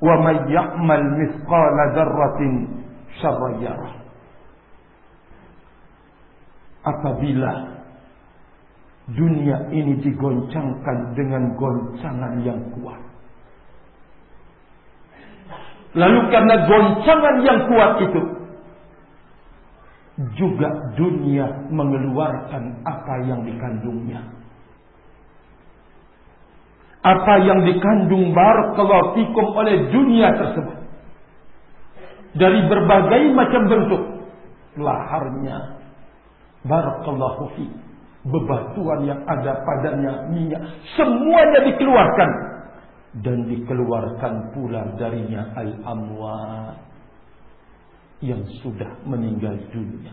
Wa may ya'mal mithqala dzarratin syarran apabila dunia ini digoncangkan dengan goncangan yang kuat. Lalu karena goncangan yang kuat itu juga dunia mengeluarkan apa yang dikandungnya apa yang dikandung barakallahu fikum oleh dunia tersebut. Dari berbagai macam bentuk. Laharnya. Barakallahu fi. Bebatuan yang ada padanya minyak. Semuanya dikeluarkan. Dan dikeluarkan pula darinya al-amwat. Yang sudah meninggal dunia.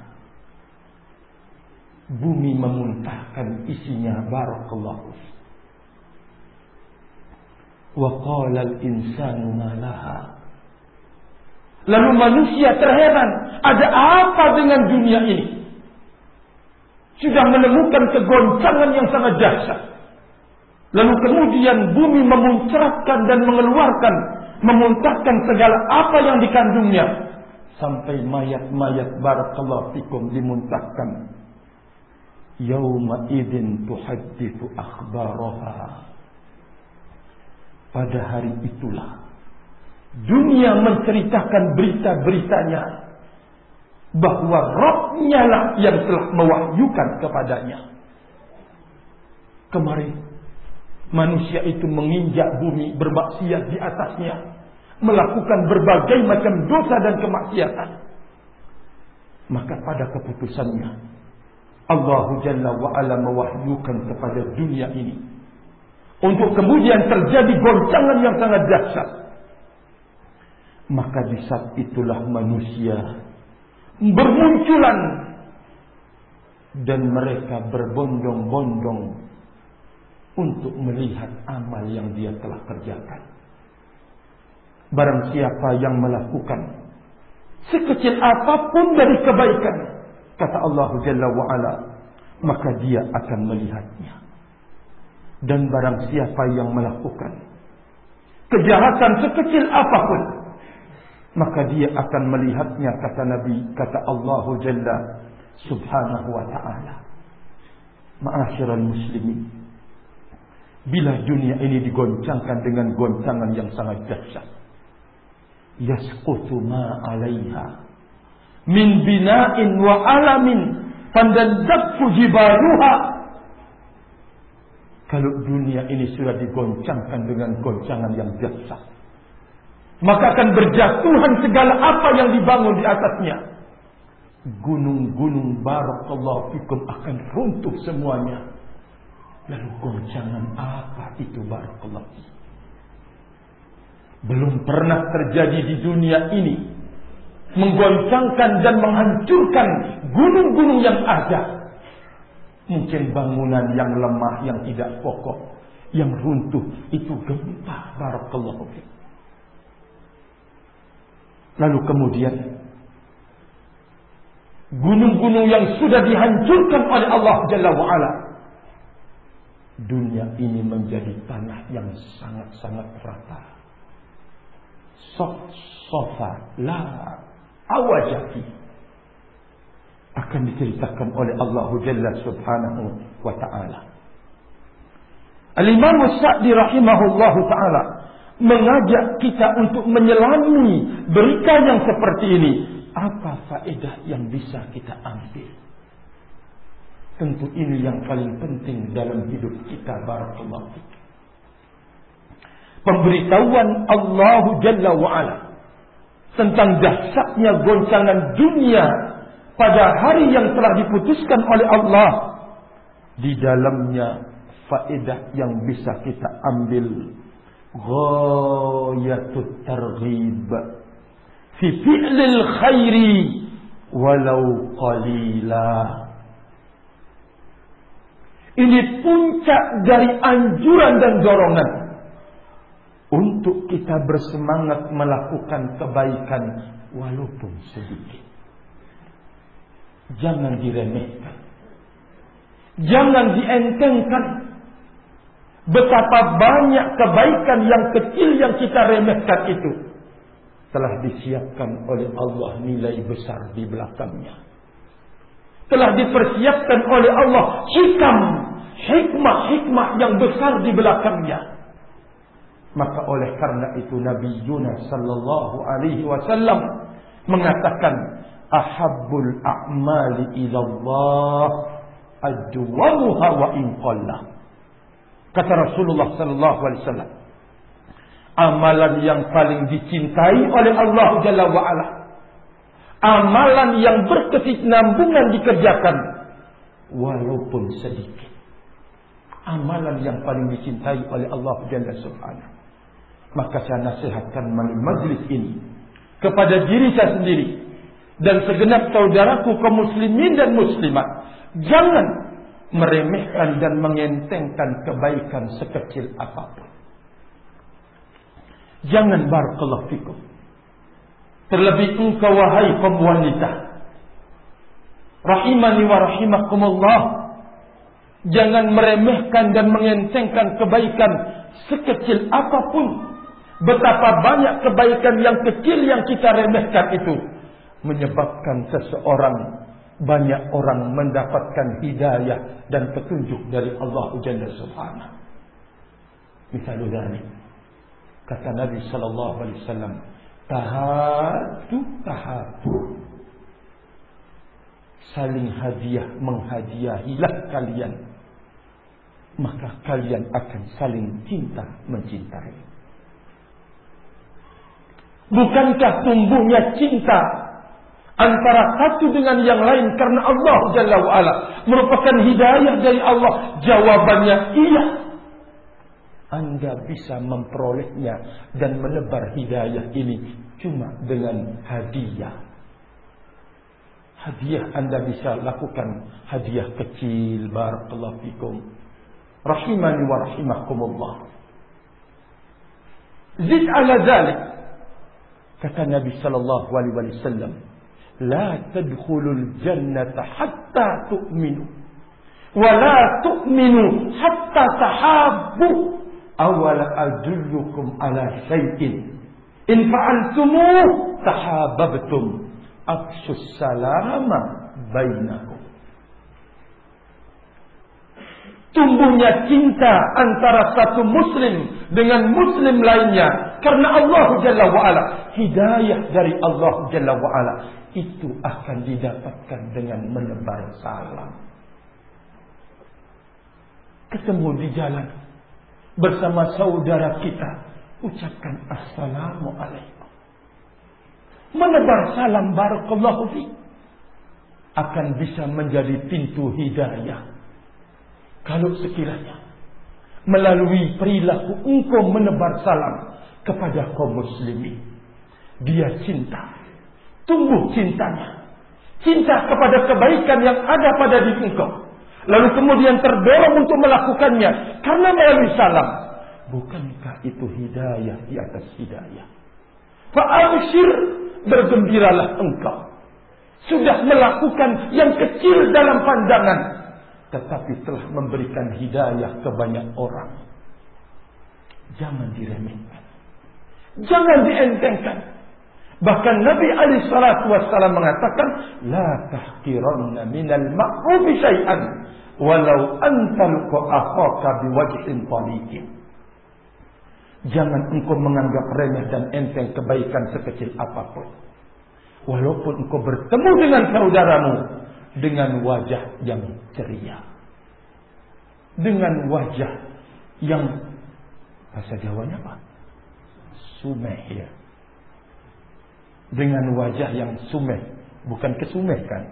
Bumi memuntahkan isinya. Barakallahu fi Wa qala al-insanu. Lalu manusia terheran, ada apa dengan dunia ini? Sudah menemukan kegoncangan yang sangat dahsyat. Lalu kemudian bumi memuncratkan dan mengeluarkan, memuntahkan segala apa yang dikandungnya. Sampai mayat-mayat barakallahu fikum dimuntahkan. Yawma idin tuhaddithu akhbaraha. Pada hari itulah dunia menceritakan berita-beritanya bahwa rohnya lah yang telah mewahyukan kepadanya. Kemarin manusia itu menginjak bumi bermaksiat di atasnya, melakukan berbagai macam dosa dan kemaksiatan. Maka pada keputusannya Allah Jalla wa ala mewahyukan kepada dunia ini untuk kemudian terjadi goncangan yang sangat dahsyat. Maka di saat itulah manusia bermunculan dan mereka berbondong-bondong untuk melihat amal yang dia telah kerjakan. Barang siapa yang melakukan sekecil apa pun dari kebaikan, kata Allah Jalla wa ala, maka dia akan melihatnya. Dan barang siapa yang melakukan kejahatan sekecil apa pun, maka dia akan melihatnya kata Nabi, kata Allah Jalla Subhanahu wa taala. Ma'asyiral muslimin, bila dunia ini digoncangkan dengan goncangan yang sangat dahsyat yasqutu ma 'alaiha min bina'in wa alamin fandadzaqu jibaluha kalau dunia ini sudah digoncangkan dengan goncangan yang dahsyat maka akan berjatuhan segala apa yang dibangun di atasnya gunung-gunung barakallahu fikum akan runtuh semuanya Lalu goncangan apa itu barakallah? Belum pernah terjadi di dunia ini menggoncangkan dan menghancurkan gunung-gunung yang ada. Mungkin bangunan yang lemah, yang tidak kokoh, yang runtuh itu gempa. Barakallahu Lalu kemudian gunung-gunung yang sudah dihancurkan oleh Allah Jalla wa dunia ini menjadi tanah yang sangat-sangat rata. Sok sofa la awajati akan diceritakan oleh Allah Jalla Subhanahu wa taala. Al-Imam Sa'di rahimahullahu taala mengajak kita untuk menyelami berita yang seperti ini. Apa faedah yang bisa kita ambil? Tentu ini yang paling penting dalam hidup kita barakallahu Pemberitahuan Allah Jalla wa'ala tentang dahsyatnya goncangan dunia pada hari yang telah diputuskan oleh Allah di dalamnya faedah yang bisa kita ambil. Ghayatut targhib. Fi fi'lil khairi walau qalila. Ini puncak dari anjuran dan dorongan. Untuk kita bersemangat melakukan kebaikan walaupun sedikit. Jangan diremehkan. Jangan dientengkan. Betapa banyak kebaikan yang kecil yang kita remehkan itu telah disiapkan oleh Allah nilai besar di belakangnya telah dipersiapkan oleh Allah hikam, hikmah-hikmah yang besar di belakangnya. Maka oleh karena itu Nabi Yunus sallallahu alaihi wasallam mengatakan ahabbul a'mali ila Allah adwamuha wa in qalla. Kata Rasulullah sallallahu alaihi wasallam amalan yang paling dicintai oleh Allah Jalla wa ala amalan yang berkesinambungan dikerjakan walaupun sedikit. Amalan yang paling dicintai oleh Allah Jalla Subhanahu. Maka saya nasihatkan majlis ini kepada diri saya sendiri dan segenap saudaraku kaum muslimin dan muslimat jangan meremehkan dan mengentengkan kebaikan sekecil apa pun. Jangan barakallahu fikum. Terlebih engkau wahai kaum wanita. Rahimani wa rahimakumullah. Jangan meremehkan dan mengentengkan kebaikan sekecil apa pun. Betapa banyak kebaikan yang kecil yang kita remehkan itu menyebabkan seseorang banyak orang mendapatkan hidayah dan petunjuk dari Allah Jalla Subhanahu. Misalnya dari kata Nabi sallallahu alaihi wasallam, tahadu tahadu. Saling hadiah menghadiahilah kalian. Maka kalian akan saling cinta mencintai. Bukankah tumbuhnya cinta antara satu dengan yang lain karena Allah Jalla wa'ala. Merupakan hidayah dari Allah. Jawabannya iya. Anda bisa memperolehnya dan menebar hidayah ini cuma dengan hadiah. Hadiah anda bisa lakukan. Hadiah kecil. Barakallahu fikum. Rahimani wa rahimakumullah. Zid ala dhalik kata Nabi sallallahu alaihi wasallam La tadkhulul jannata hatta tu'minu. Wa la tu'minu hatta tahabbu. Awala adullukum ala syai'in. In fa'altumuh tahababtum. Afsus salama. Tumbuhnya cinta antara satu muslim dengan muslim lainnya. Karena Allah Jalla wa'ala. Hidayah dari Allah Jalla wa'ala itu akan didapatkan dengan menebar salam. Ketemu di jalan bersama saudara kita, ucapkan assalamualaikum. Menebar salam barakallahu fi akan bisa menjadi pintu hidayah. Kalau sekiranya melalui perilaku engkau menebar salam kepada kaum muslimin, dia cinta tumbuh cintanya. Cinta kepada kebaikan yang ada pada diri engkau. Lalu kemudian terdorong untuk melakukannya. Karena melalui salam. Bukankah itu hidayah di atas hidayah? Fa'abshir bergembiralah engkau. Sudah melakukan yang kecil dalam pandangan. Tetapi telah memberikan hidayah ke banyak orang. Jangan diremehkan. Jangan dientengkan. Bahkan Nabi Ali Shallallahu Wasallam mengatakan, la tahkiranna minal ma'rufi syai'an, walau antal akhaka biwajhin talikin. Jangan engkau menganggap remeh dan enteng kebaikan sekecil apa pun. Walaupun engkau bertemu dengan saudaramu dengan wajah yang ceria. Dengan wajah yang bahasa Jawanya apa? Ya dengan wajah yang sumeh, bukan kesumeh kan?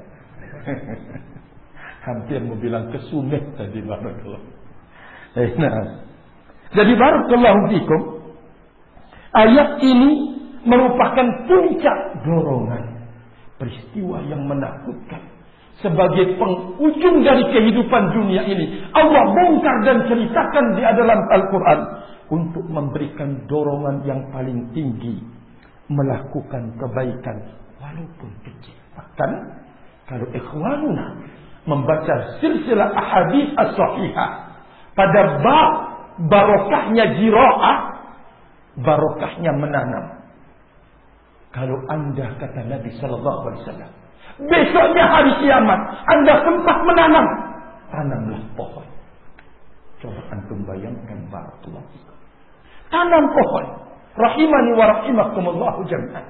Hampir mau bilang kesumeh tadi barakallahu. Eh, nah. Jadi barakallahu fikum ayat ini merupakan puncak dorongan peristiwa yang menakutkan sebagai pengujung dari kehidupan dunia ini. Allah bongkar dan ceritakan di dalam Al-Quran untuk memberikan dorongan yang paling tinggi melakukan kebaikan walaupun kecil. Bahkan kalau ikhwanuna membaca silsilah ahadith as-sahihah pada bab barokahnya jira'ah, barokahnya menanam. Kalau anda kata Nabi sallallahu alaihi wasallam, besoknya hari kiamat anda sempat menanam, tanamlah pohon. Coba antum bayangkan barakallahu Tanam pohon. Rahimani wa rahimakumullahu jami'an.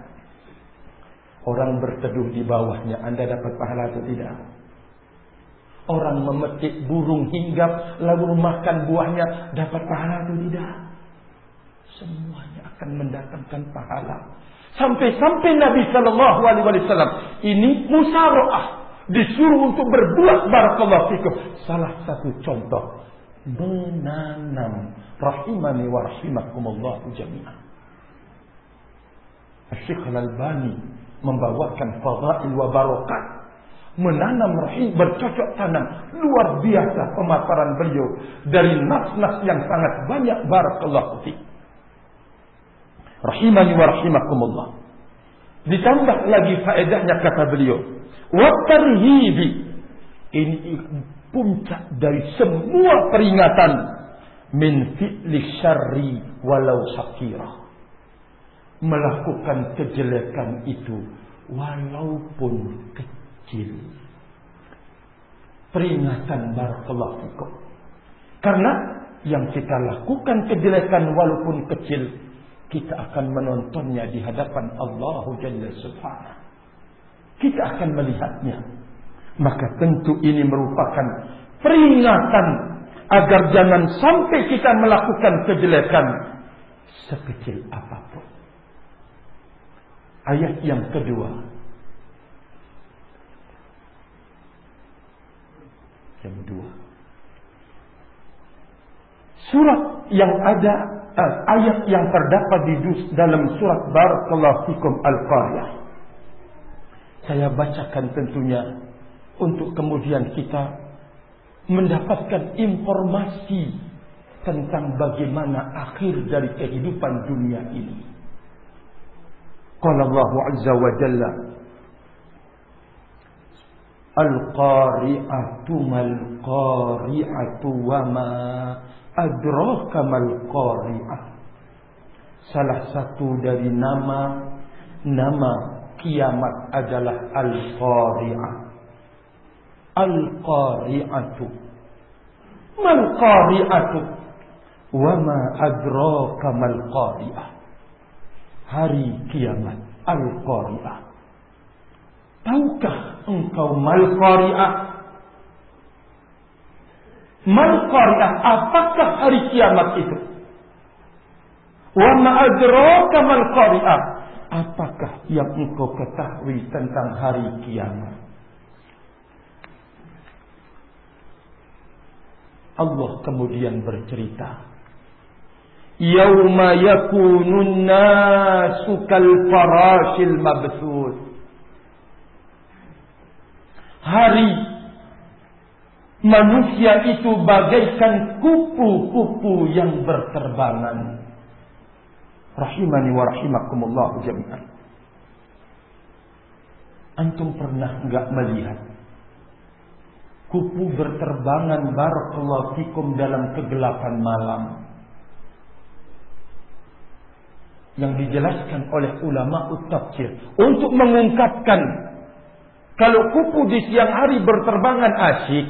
Orang berteduh di bawahnya, Anda dapat pahala atau tidak? Orang memetik burung hinggap lalu makan buahnya, dapat pahala atau tidak? Semuanya akan mendatangkan pahala. Sampai-sampai Nabi Shallallahu Alaihi Wasallam ini musaroah disuruh untuk berbuat barakallahu fikum. Salah satu contoh menanam rahimani wa rahimakumullahu jami'an. Syekh Al-Albani membawakan fadail wa barakat menanam rahim bercocok tanam luar biasa pemaparan beliau dari nas-nas yang sangat banyak barakallahu fi Rahimani wa rahimakumullah. Ditambah lagi faedahnya kata beliau. Wa tarhibi. Ini puncak dari semua peringatan min fi'li syarri walau sakira. Melakukan kejelekan itu walaupun kecil. Peringatan barakallahu. Karena yang kita lakukan kejelekan walaupun kecil kita akan menontonnya di hadapan Allah Jalla Subhanahu. Kita akan melihatnya. Maka tentu ini merupakan peringatan agar jangan sampai kita melakukan kejelekan sekecil apa pun. Ayat yang kedua. Yang kedua. Surat yang ada uh, ayat yang terdapat di dalam surat Barakallahu Fikum Al-Qaryah. Saya bacakan tentunya untuk kemudian kita mendapatkan informasi tentang bagaimana akhir dari kehidupan dunia ini. Allah Azza wa Jalla Al-qari'atu mal-qari'atu wa ma adraka mal qari'ah salah satu dari nama nama kiamat adalah al qari'ah al qari'atu mal qari'atu wa ma adraka mal qari'ah hari kiamat al qari'ah tahukah engkau mal qari'ah Mal qari'ah, apakah hari kiamat itu? Wa ma adraka mal qari'ah? Apakah yang engkau ketahui tentang hari kiamat? Allah kemudian bercerita Yauma yakunun nasu kal farashil mabthus Hari Manusia itu bagaikan kupu-kupu yang berterbangan. Rahimani wa rahimakumullah jami'an. Antum pernah enggak melihat kupu berterbangan barakallahu fikum dalam kegelapan malam? Yang dijelaskan oleh ulama tafsir untuk mengungkapkan kalau kupu di siang hari berterbangan asyik,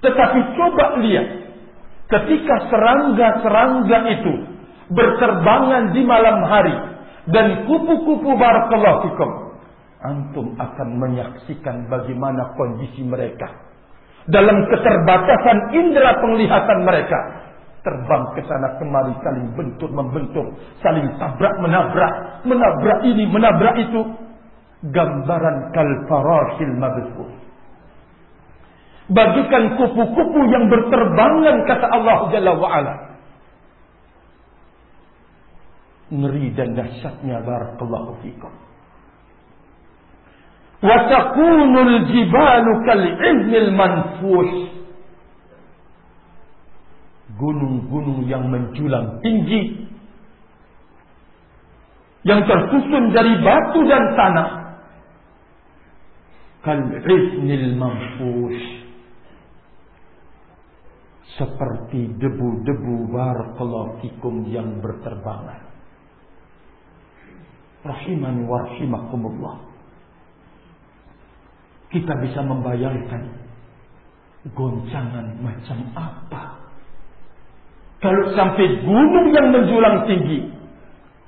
tetapi coba lihat, ketika serangga-serangga itu berterbangan di malam hari dan kupu-kupu barakallahu fikum, antum akan menyaksikan bagaimana kondisi mereka dalam keterbatasan indera penglihatan mereka terbang ke sana kemari saling bentur membentur saling tabrak menabrak menabrak ini menabrak itu gambaran kal farashil mabthus bagikan kupu-kupu yang berterbangan kata Allah Jalla wa ala. Ngeri dan dahsyatnya barakallahu fikum. Wa takunul jibalu kal'iznil manfush. Gunung-gunung yang menjulang tinggi yang tersusun dari batu dan tanah kal'iznil manfush seperti debu-debu barakallahu yang berterbangan. Rahimani wa. Kita bisa membayangkan goncangan macam apa. Kalau sampai gunung yang menjulang tinggi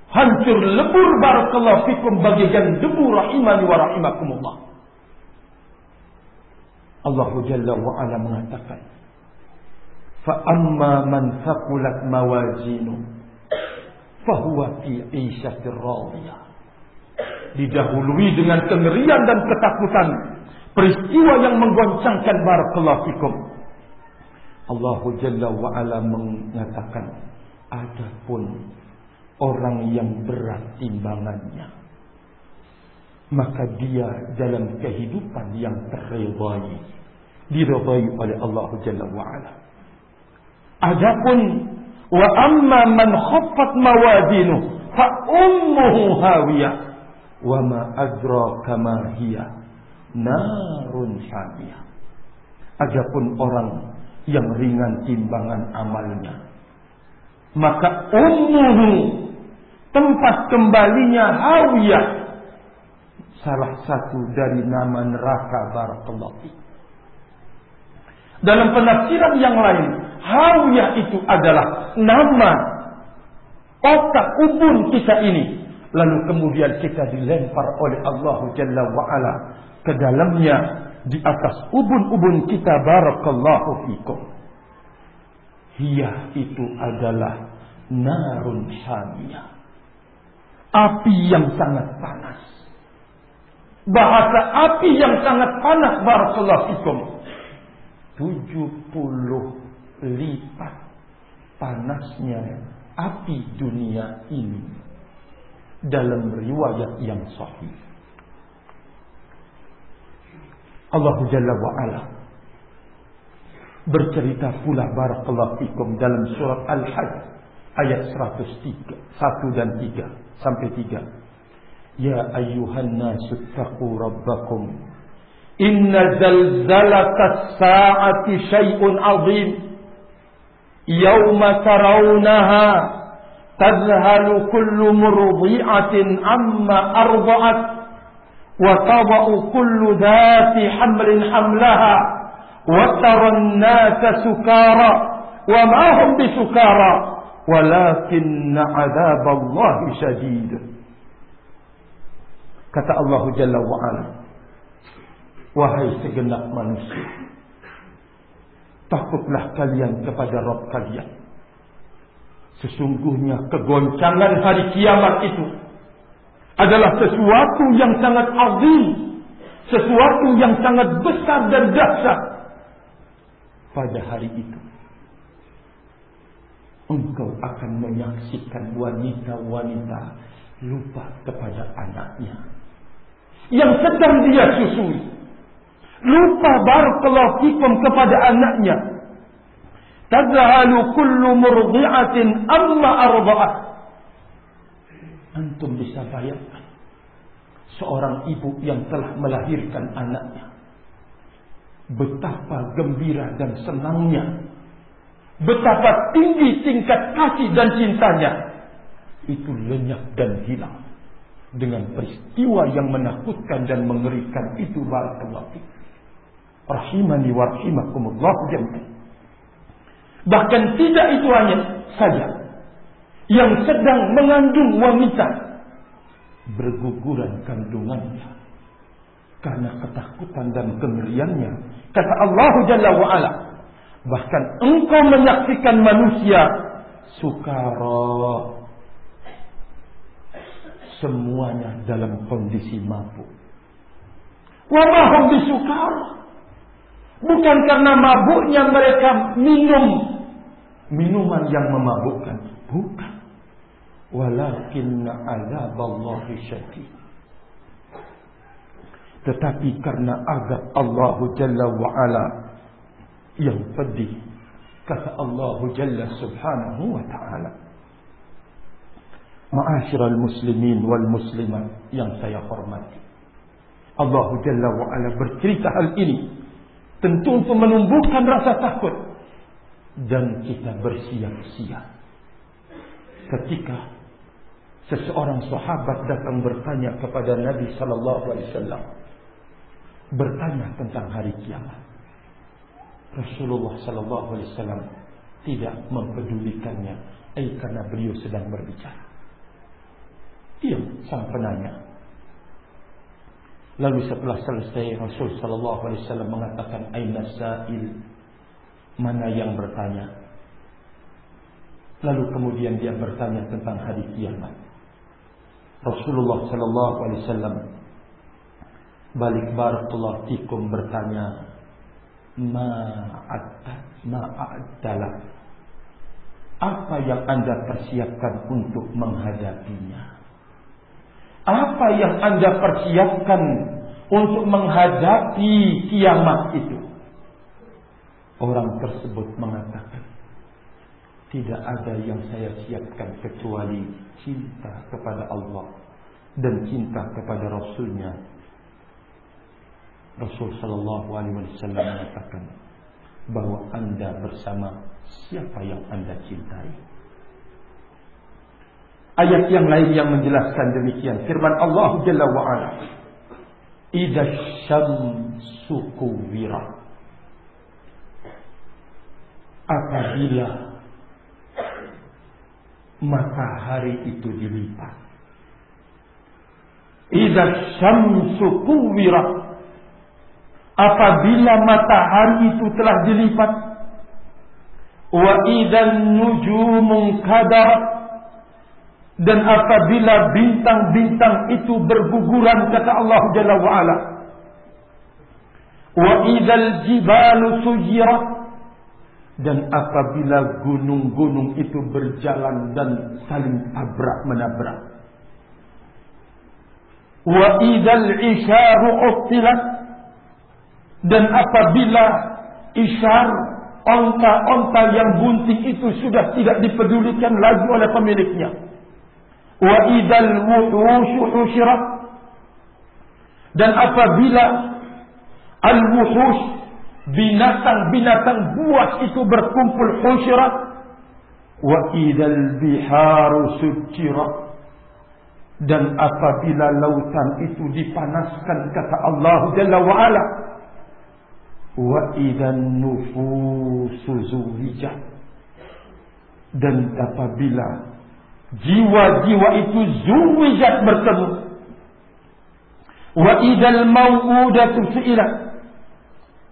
hancur lebur barakallahu fikum bagikan debu rahimani wa rahimakumullah. Allah Jalla wa ala mengatakan fa amma man thaqulat mawazinu fahuwa fi 'ishatir radiyah. Didahului dengan kengerian dan ketakutan peristiwa yang menggoncangkan barakallahu fikum Allahu Jalla wa ala mengatakan adapun orang yang berat timbangannya maka dia dalam kehidupan yang terridai diridai oleh Allah Jalla wa ala Adapun Wa amma man khaffat mawazinu fa ummuhu hawiyah. Wa ma adraka ma hiya narun hamiyah. Adapun orang yang ringan timbangan amalnya, maka ummuhu tempat kembalinya hawiyah salah satu dari nama neraka barakallahu. Dalam penafsiran yang lain, hawiyah itu adalah nama otak ubun kita ini. Lalu kemudian kita dilempar oleh Allah Jalla wa'ala ke dalamnya di atas ubun-ubun kita barakallahu fikum. Hiyah itu adalah narun hamiyah. Api yang sangat panas. Bahasa api yang sangat panas barakallahu fikum 70 lipat panasnya api dunia ini dalam riwayat yang sahih. Allah Jalla wa ala bercerita pula barakallahu fikum dalam surat Al-Hajj ayat 103 1 dan 3 sampai 3 Ya ayyuhan nasu taqu rabbakum إن زلزلة الساعة شيء عظيم يوم ترونها تذهل كل مرضعة عما أرضعت وتضع كل ذات حمل حملها وترى الناس سكارى وما هم بسكارى ولكن عذاب الله شديد كتب الله جل وعلا Wahai segenap manusia Takutlah kalian kepada Rabb kalian Sesungguhnya kegoncangan hari kiamat itu Adalah sesuatu yang sangat azim Sesuatu yang sangat besar dan dahsyat Pada hari itu. Engkau akan menyaksikan wanita-wanita Lupa kepada anaknya Yang sedang dia susui. Lupa barakallahu fikum kepada anaknya. Tadhalu kullu murdi'atin amma arda'at antum bisa bayangkan seorang ibu yang telah melahirkan anaknya. Betapa gembira dan senangnya. Betapa tinggi tingkat kasih dan cintanya. Itu lenyap dan hilang. Dengan peristiwa yang menakutkan dan mengerikan itu barakallahu rahimani wa rahimakumullah. Bahkan tidak itu hanya saja yang sedang mengandung wanita berguguran kandungannya. Karena ketakutan dan kengeriannya kata Allah Jalla wa ala bahkan engkau menyaksikan manusia sukara. Semuanya dalam kondisi mabuk. Wa ma hum bisukara Bukan karena mabuknya mereka minum. Minuman yang memabukkan. Bukan. Walakin azab Allah syadid. Tetapi karena azab Allah Jalla wa'ala yang pedih. Kata Allah Jalla subhanahu wa ta'ala. Ma'asyiral muslimin wal muslimat yang saya hormati. Allah Jalla wa'ala bercerita hal ini Tentu untuk menumbuhkan rasa takut. Dan kita bersiap-siap. Ketika seseorang sahabat datang bertanya kepada Nabi Sallallahu Alaihi Wasallam, bertanya tentang hari kiamat. Rasulullah Sallallahu Alaihi Wasallam tidak mempedulikannya, eh karena beliau sedang berbicara. Dia sang penanya, Lalu setelah selesai Rasul sallallahu alaihi wasallam mengatakan aina sa'il? Mana yang bertanya? Lalu kemudian dia bertanya tentang hari kiamat. Rasulullah sallallahu alaihi wasallam balik barakallahu fikum bertanya, "Ma'atta ma'adala?" Apa yang Anda persiapkan untuk menghadapinya? Apa yang Anda persiapkan untuk menghadapi kiamat itu? Orang tersebut mengatakan, tidak ada yang saya siapkan kecuali cinta kepada Allah dan cinta kepada Rasulnya. Rasul Sallallahu Alaihi Wasallam mengatakan bahwa anda bersama siapa yang anda cintai. Ayat yang lain yang menjelaskan demikian. Firman Allah Jalla wa'ala. Ida syamsu kuwira. Apabila matahari itu dilipat. Idza syamsu kuwirat. Apabila matahari itu telah dilipat wa idan nujumun kadarat dan apabila bintang-bintang itu berguguran kata Allah Jalla wa ala wa idal jibalu sujirat dan apabila gunung-gunung itu berjalan dan saling tabrak menabrak. Wa idal uttilat dan apabila isyar onta-onta yang bunting itu sudah tidak dipedulikan lagi oleh pemiliknya. Wa idal wuhushu dan apabila al-wuhush binatang-binatang buas itu berkumpul husyirat wa idal biharu sujirat dan apabila lautan itu dipanaskan kata Allah Jalla wa ala wa idan nufusu dan apabila jiwa-jiwa itu zuwijat bertemu wa idal mau'udatu su'ilat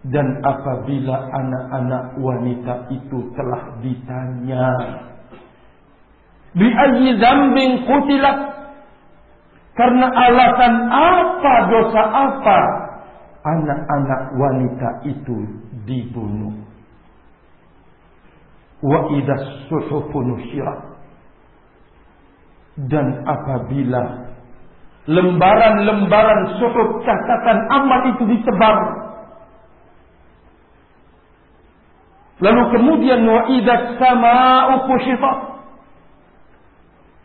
dan apabila anak-anak wanita itu telah ditanya Bi'ayyi zambing kutilat Karena alasan apa dosa apa? Anak-anak wanita itu dibunuh. Wa idas suhufun Dan apabila Lembaran-lembaran suhuf catatan amal itu disebar Lalu kemudian wa idza sama'u kushitat.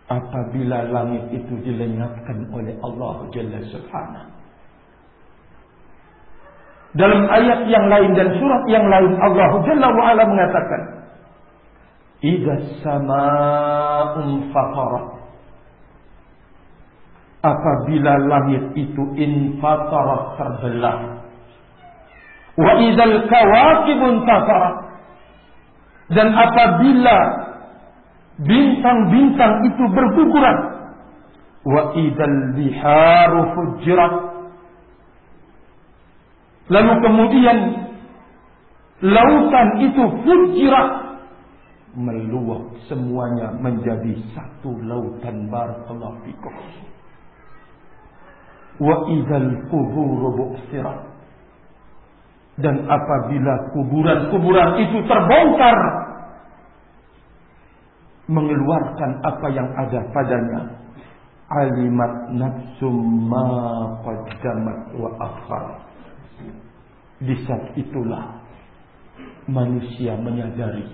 Apabila langit itu dilenyapkan oleh Allah Jalla Subhanahu. Dalam ayat yang lain dan surat yang lain Allah Jalla wa ala mengatakan Idza sama'un fatarat Apabila langit itu infatarat terbelah Wa idzal kawakibun tafarat dan apabila bintang-bintang itu berguguran, wa idal biharu fujirat. Lalu kemudian lautan itu fujirat meluap semuanya menjadi satu lautan barakallahu fikum. Wa idal bu'sirat dan apabila kuburan-kuburan itu terbongkar mengeluarkan apa yang ada padanya alimat nafsum ma qaddamat wa akhar. Di saat itulah manusia menyadari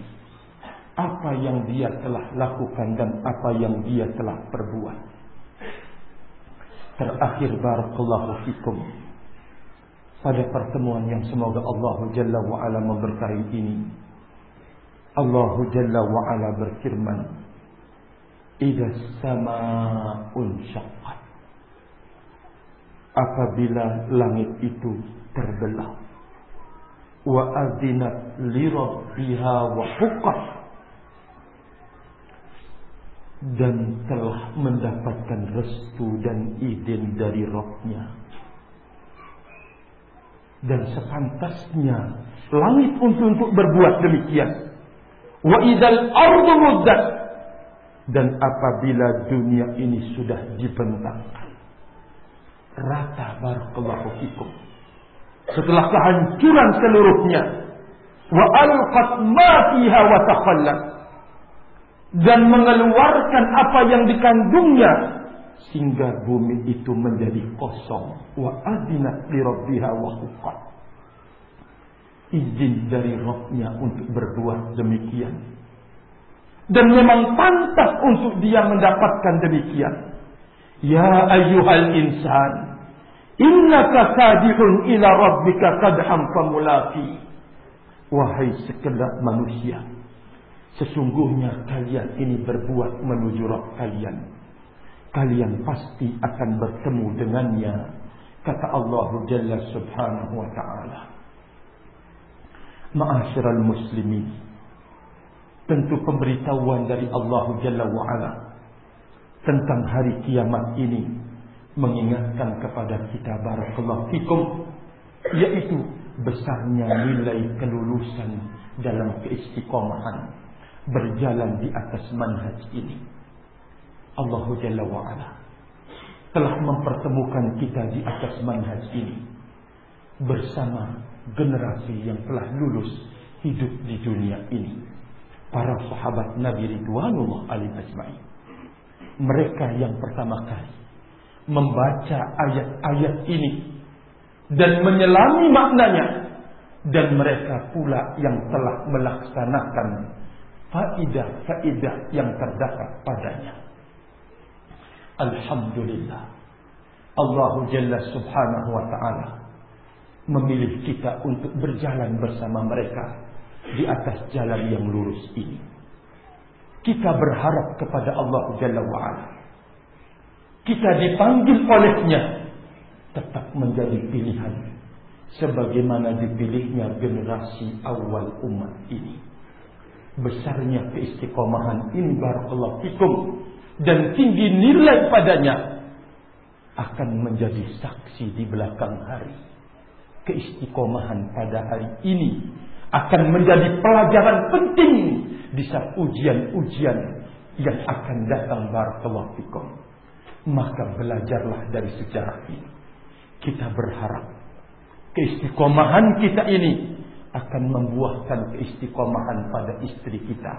apa yang dia telah lakukan dan apa yang dia telah perbuat. Terakhir barakallahu fikum pada pertemuan yang semoga Allah Jalla wa'ala memberkahi ini. Allah Jalla wa'ala berfirman, Ida sama'un syaqqat. Apabila langit itu terbelah. Wa adinat li rabbiha wa huqqat. Dan telah mendapatkan restu dan izin dari rohnya dan sepantasnya langit untuk untuk berbuat demikian. Wa idzal ardu dan apabila dunia ini sudah dibentangkan rata barakallahu fikum. Setelah kehancuran seluruhnya wa alqat ma fiha wa dan mengeluarkan apa yang dikandungnya sehingga bumi itu menjadi kosong wa adinat li rabbiha wa huqqat izin dari rohnya untuk berbuat demikian Dan memang pantas untuk dia mendapatkan demikian. Ya ayyuhal insan. Innaka kadihun ila rabbika kadham famulaki. Wahai sekedar manusia. Sesungguhnya kalian ini berbuat menuju Rabb kalian. Kalian pasti akan bertemu dengannya. Kata Allah Jalla subhanahu wa ta'ala. Ma'asyiral muslimin. Tentu pemberitahuan dari Allah Jalla wa'ala tentang hari kiamat ini mengingatkan kepada kita barakallahu fikum yaitu besarnya nilai kelulusan dalam keistiqomahan berjalan di atas manhaj ini. Allah Jalla wa'ala telah mempertemukan kita di atas manhaj ini bersama generasi yang telah lulus hidup di dunia ini para sahabat Nabi Ridwanullah alim ajma'in. Mereka yang pertama kali membaca ayat-ayat ini dan menyelami maknanya dan mereka pula yang telah melaksanakan faidah-faidah yang terdapat padanya. Alhamdulillah. Allah Jalla Subhanahu wa taala memilih kita untuk berjalan bersama mereka di atas jalan yang lurus ini. Kita berharap kepada Allah Jalla wa'ala. Kita dipanggil olehnya tetap menjadi pilihan. Sebagaimana dipilihnya generasi awal umat ini. Besarnya keistiqomahan ini barakallahu fikum. Dan tinggi nilai padanya. Akan menjadi saksi di belakang hari. Keistiqomahan pada hari ini akan menjadi pelajaran penting di saat ujian-ujian yang akan datang barakallahu. Maka belajarlah dari sejarah ini. Kita berharap keistiqomahan kita ini akan membuahkan keistiqomahan pada istri kita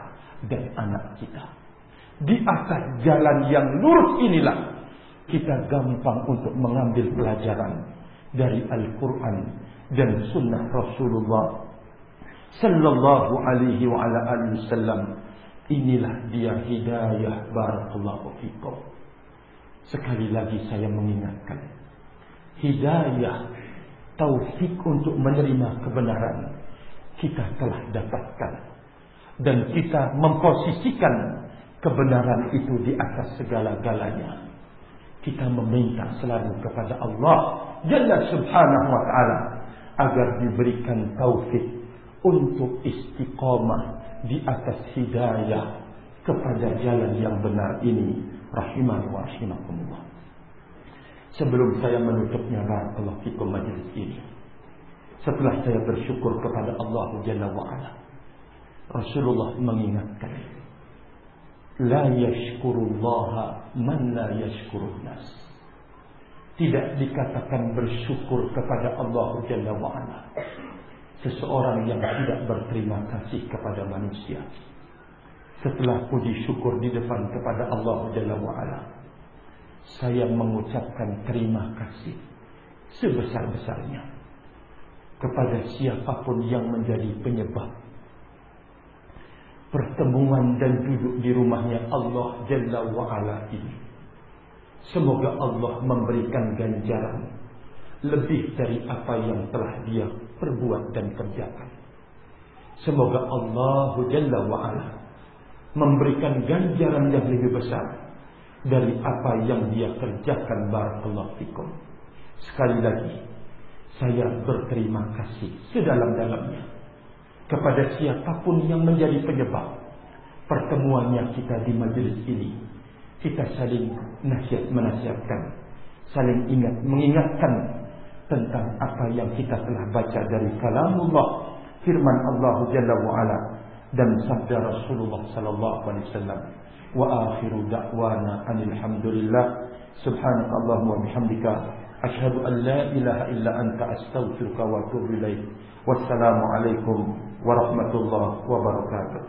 dan anak kita. Di atas jalan yang lurus inilah kita gampang untuk mengambil pelajaran dari Al-Quran dan Sunnah Rasulullah sallallahu alaihi wasallam. Inilah dia hidayah barakallahu fikum. Sekali lagi saya mengingatkan hidayah taufik untuk menerima kebenaran kita telah dapatkan dan kita memposisikan kebenaran itu di atas segala-galanya kita meminta selalu kepada Allah Jalla subhanahu wa ta'ala agar diberikan taufik untuk istiqamah di atas hidayah kepada jalan yang benar ini rahimah wa rahimakumullah. Sebelum saya menutupnya barakallahu fikum majlis ini. Setelah saya bersyukur kepada Allah Jalla wa ala. Rasulullah mengingatkan La yashkurullaha man la yashkurun nas. Tidak dikatakan bersyukur kepada Allah Jalla wa ala seseorang yang tidak berterima kasih kepada manusia. Setelah puji syukur di depan kepada Allah Jalla wa'ala. Saya mengucapkan terima kasih sebesar-besarnya. Kepada siapapun yang menjadi penyebab. Pertemuan dan duduk di rumahnya Allah Jalla wa'ala ini. Semoga Allah memberikan ganjaran lebih dari apa yang telah dia perbuat dan kerjakan. Semoga Allah Jalla wa'ala memberikan ganjaran yang lebih besar dari apa yang dia kerjakan barakallahu fikum. Sekali lagi, saya berterima kasih sedalam-dalamnya kepada siapa pun yang menjadi penyebab pertemuannya kita di majelis ini. Kita saling nasihat menasihatkan, saling ingat mengingatkan tentang apa yang kita telah baca dari kalamullah firman Allah Jalla wa dan sabda Rasulullah sallallahu alaihi wasallam wa akhiru da'wana anil hamdulillah subhanakallahumma wa bihamdika asyhadu an la ilaha illa anta astaghfiruka wa atubu ilaik wassalamu alaikum warahmatullahi wabarakatuh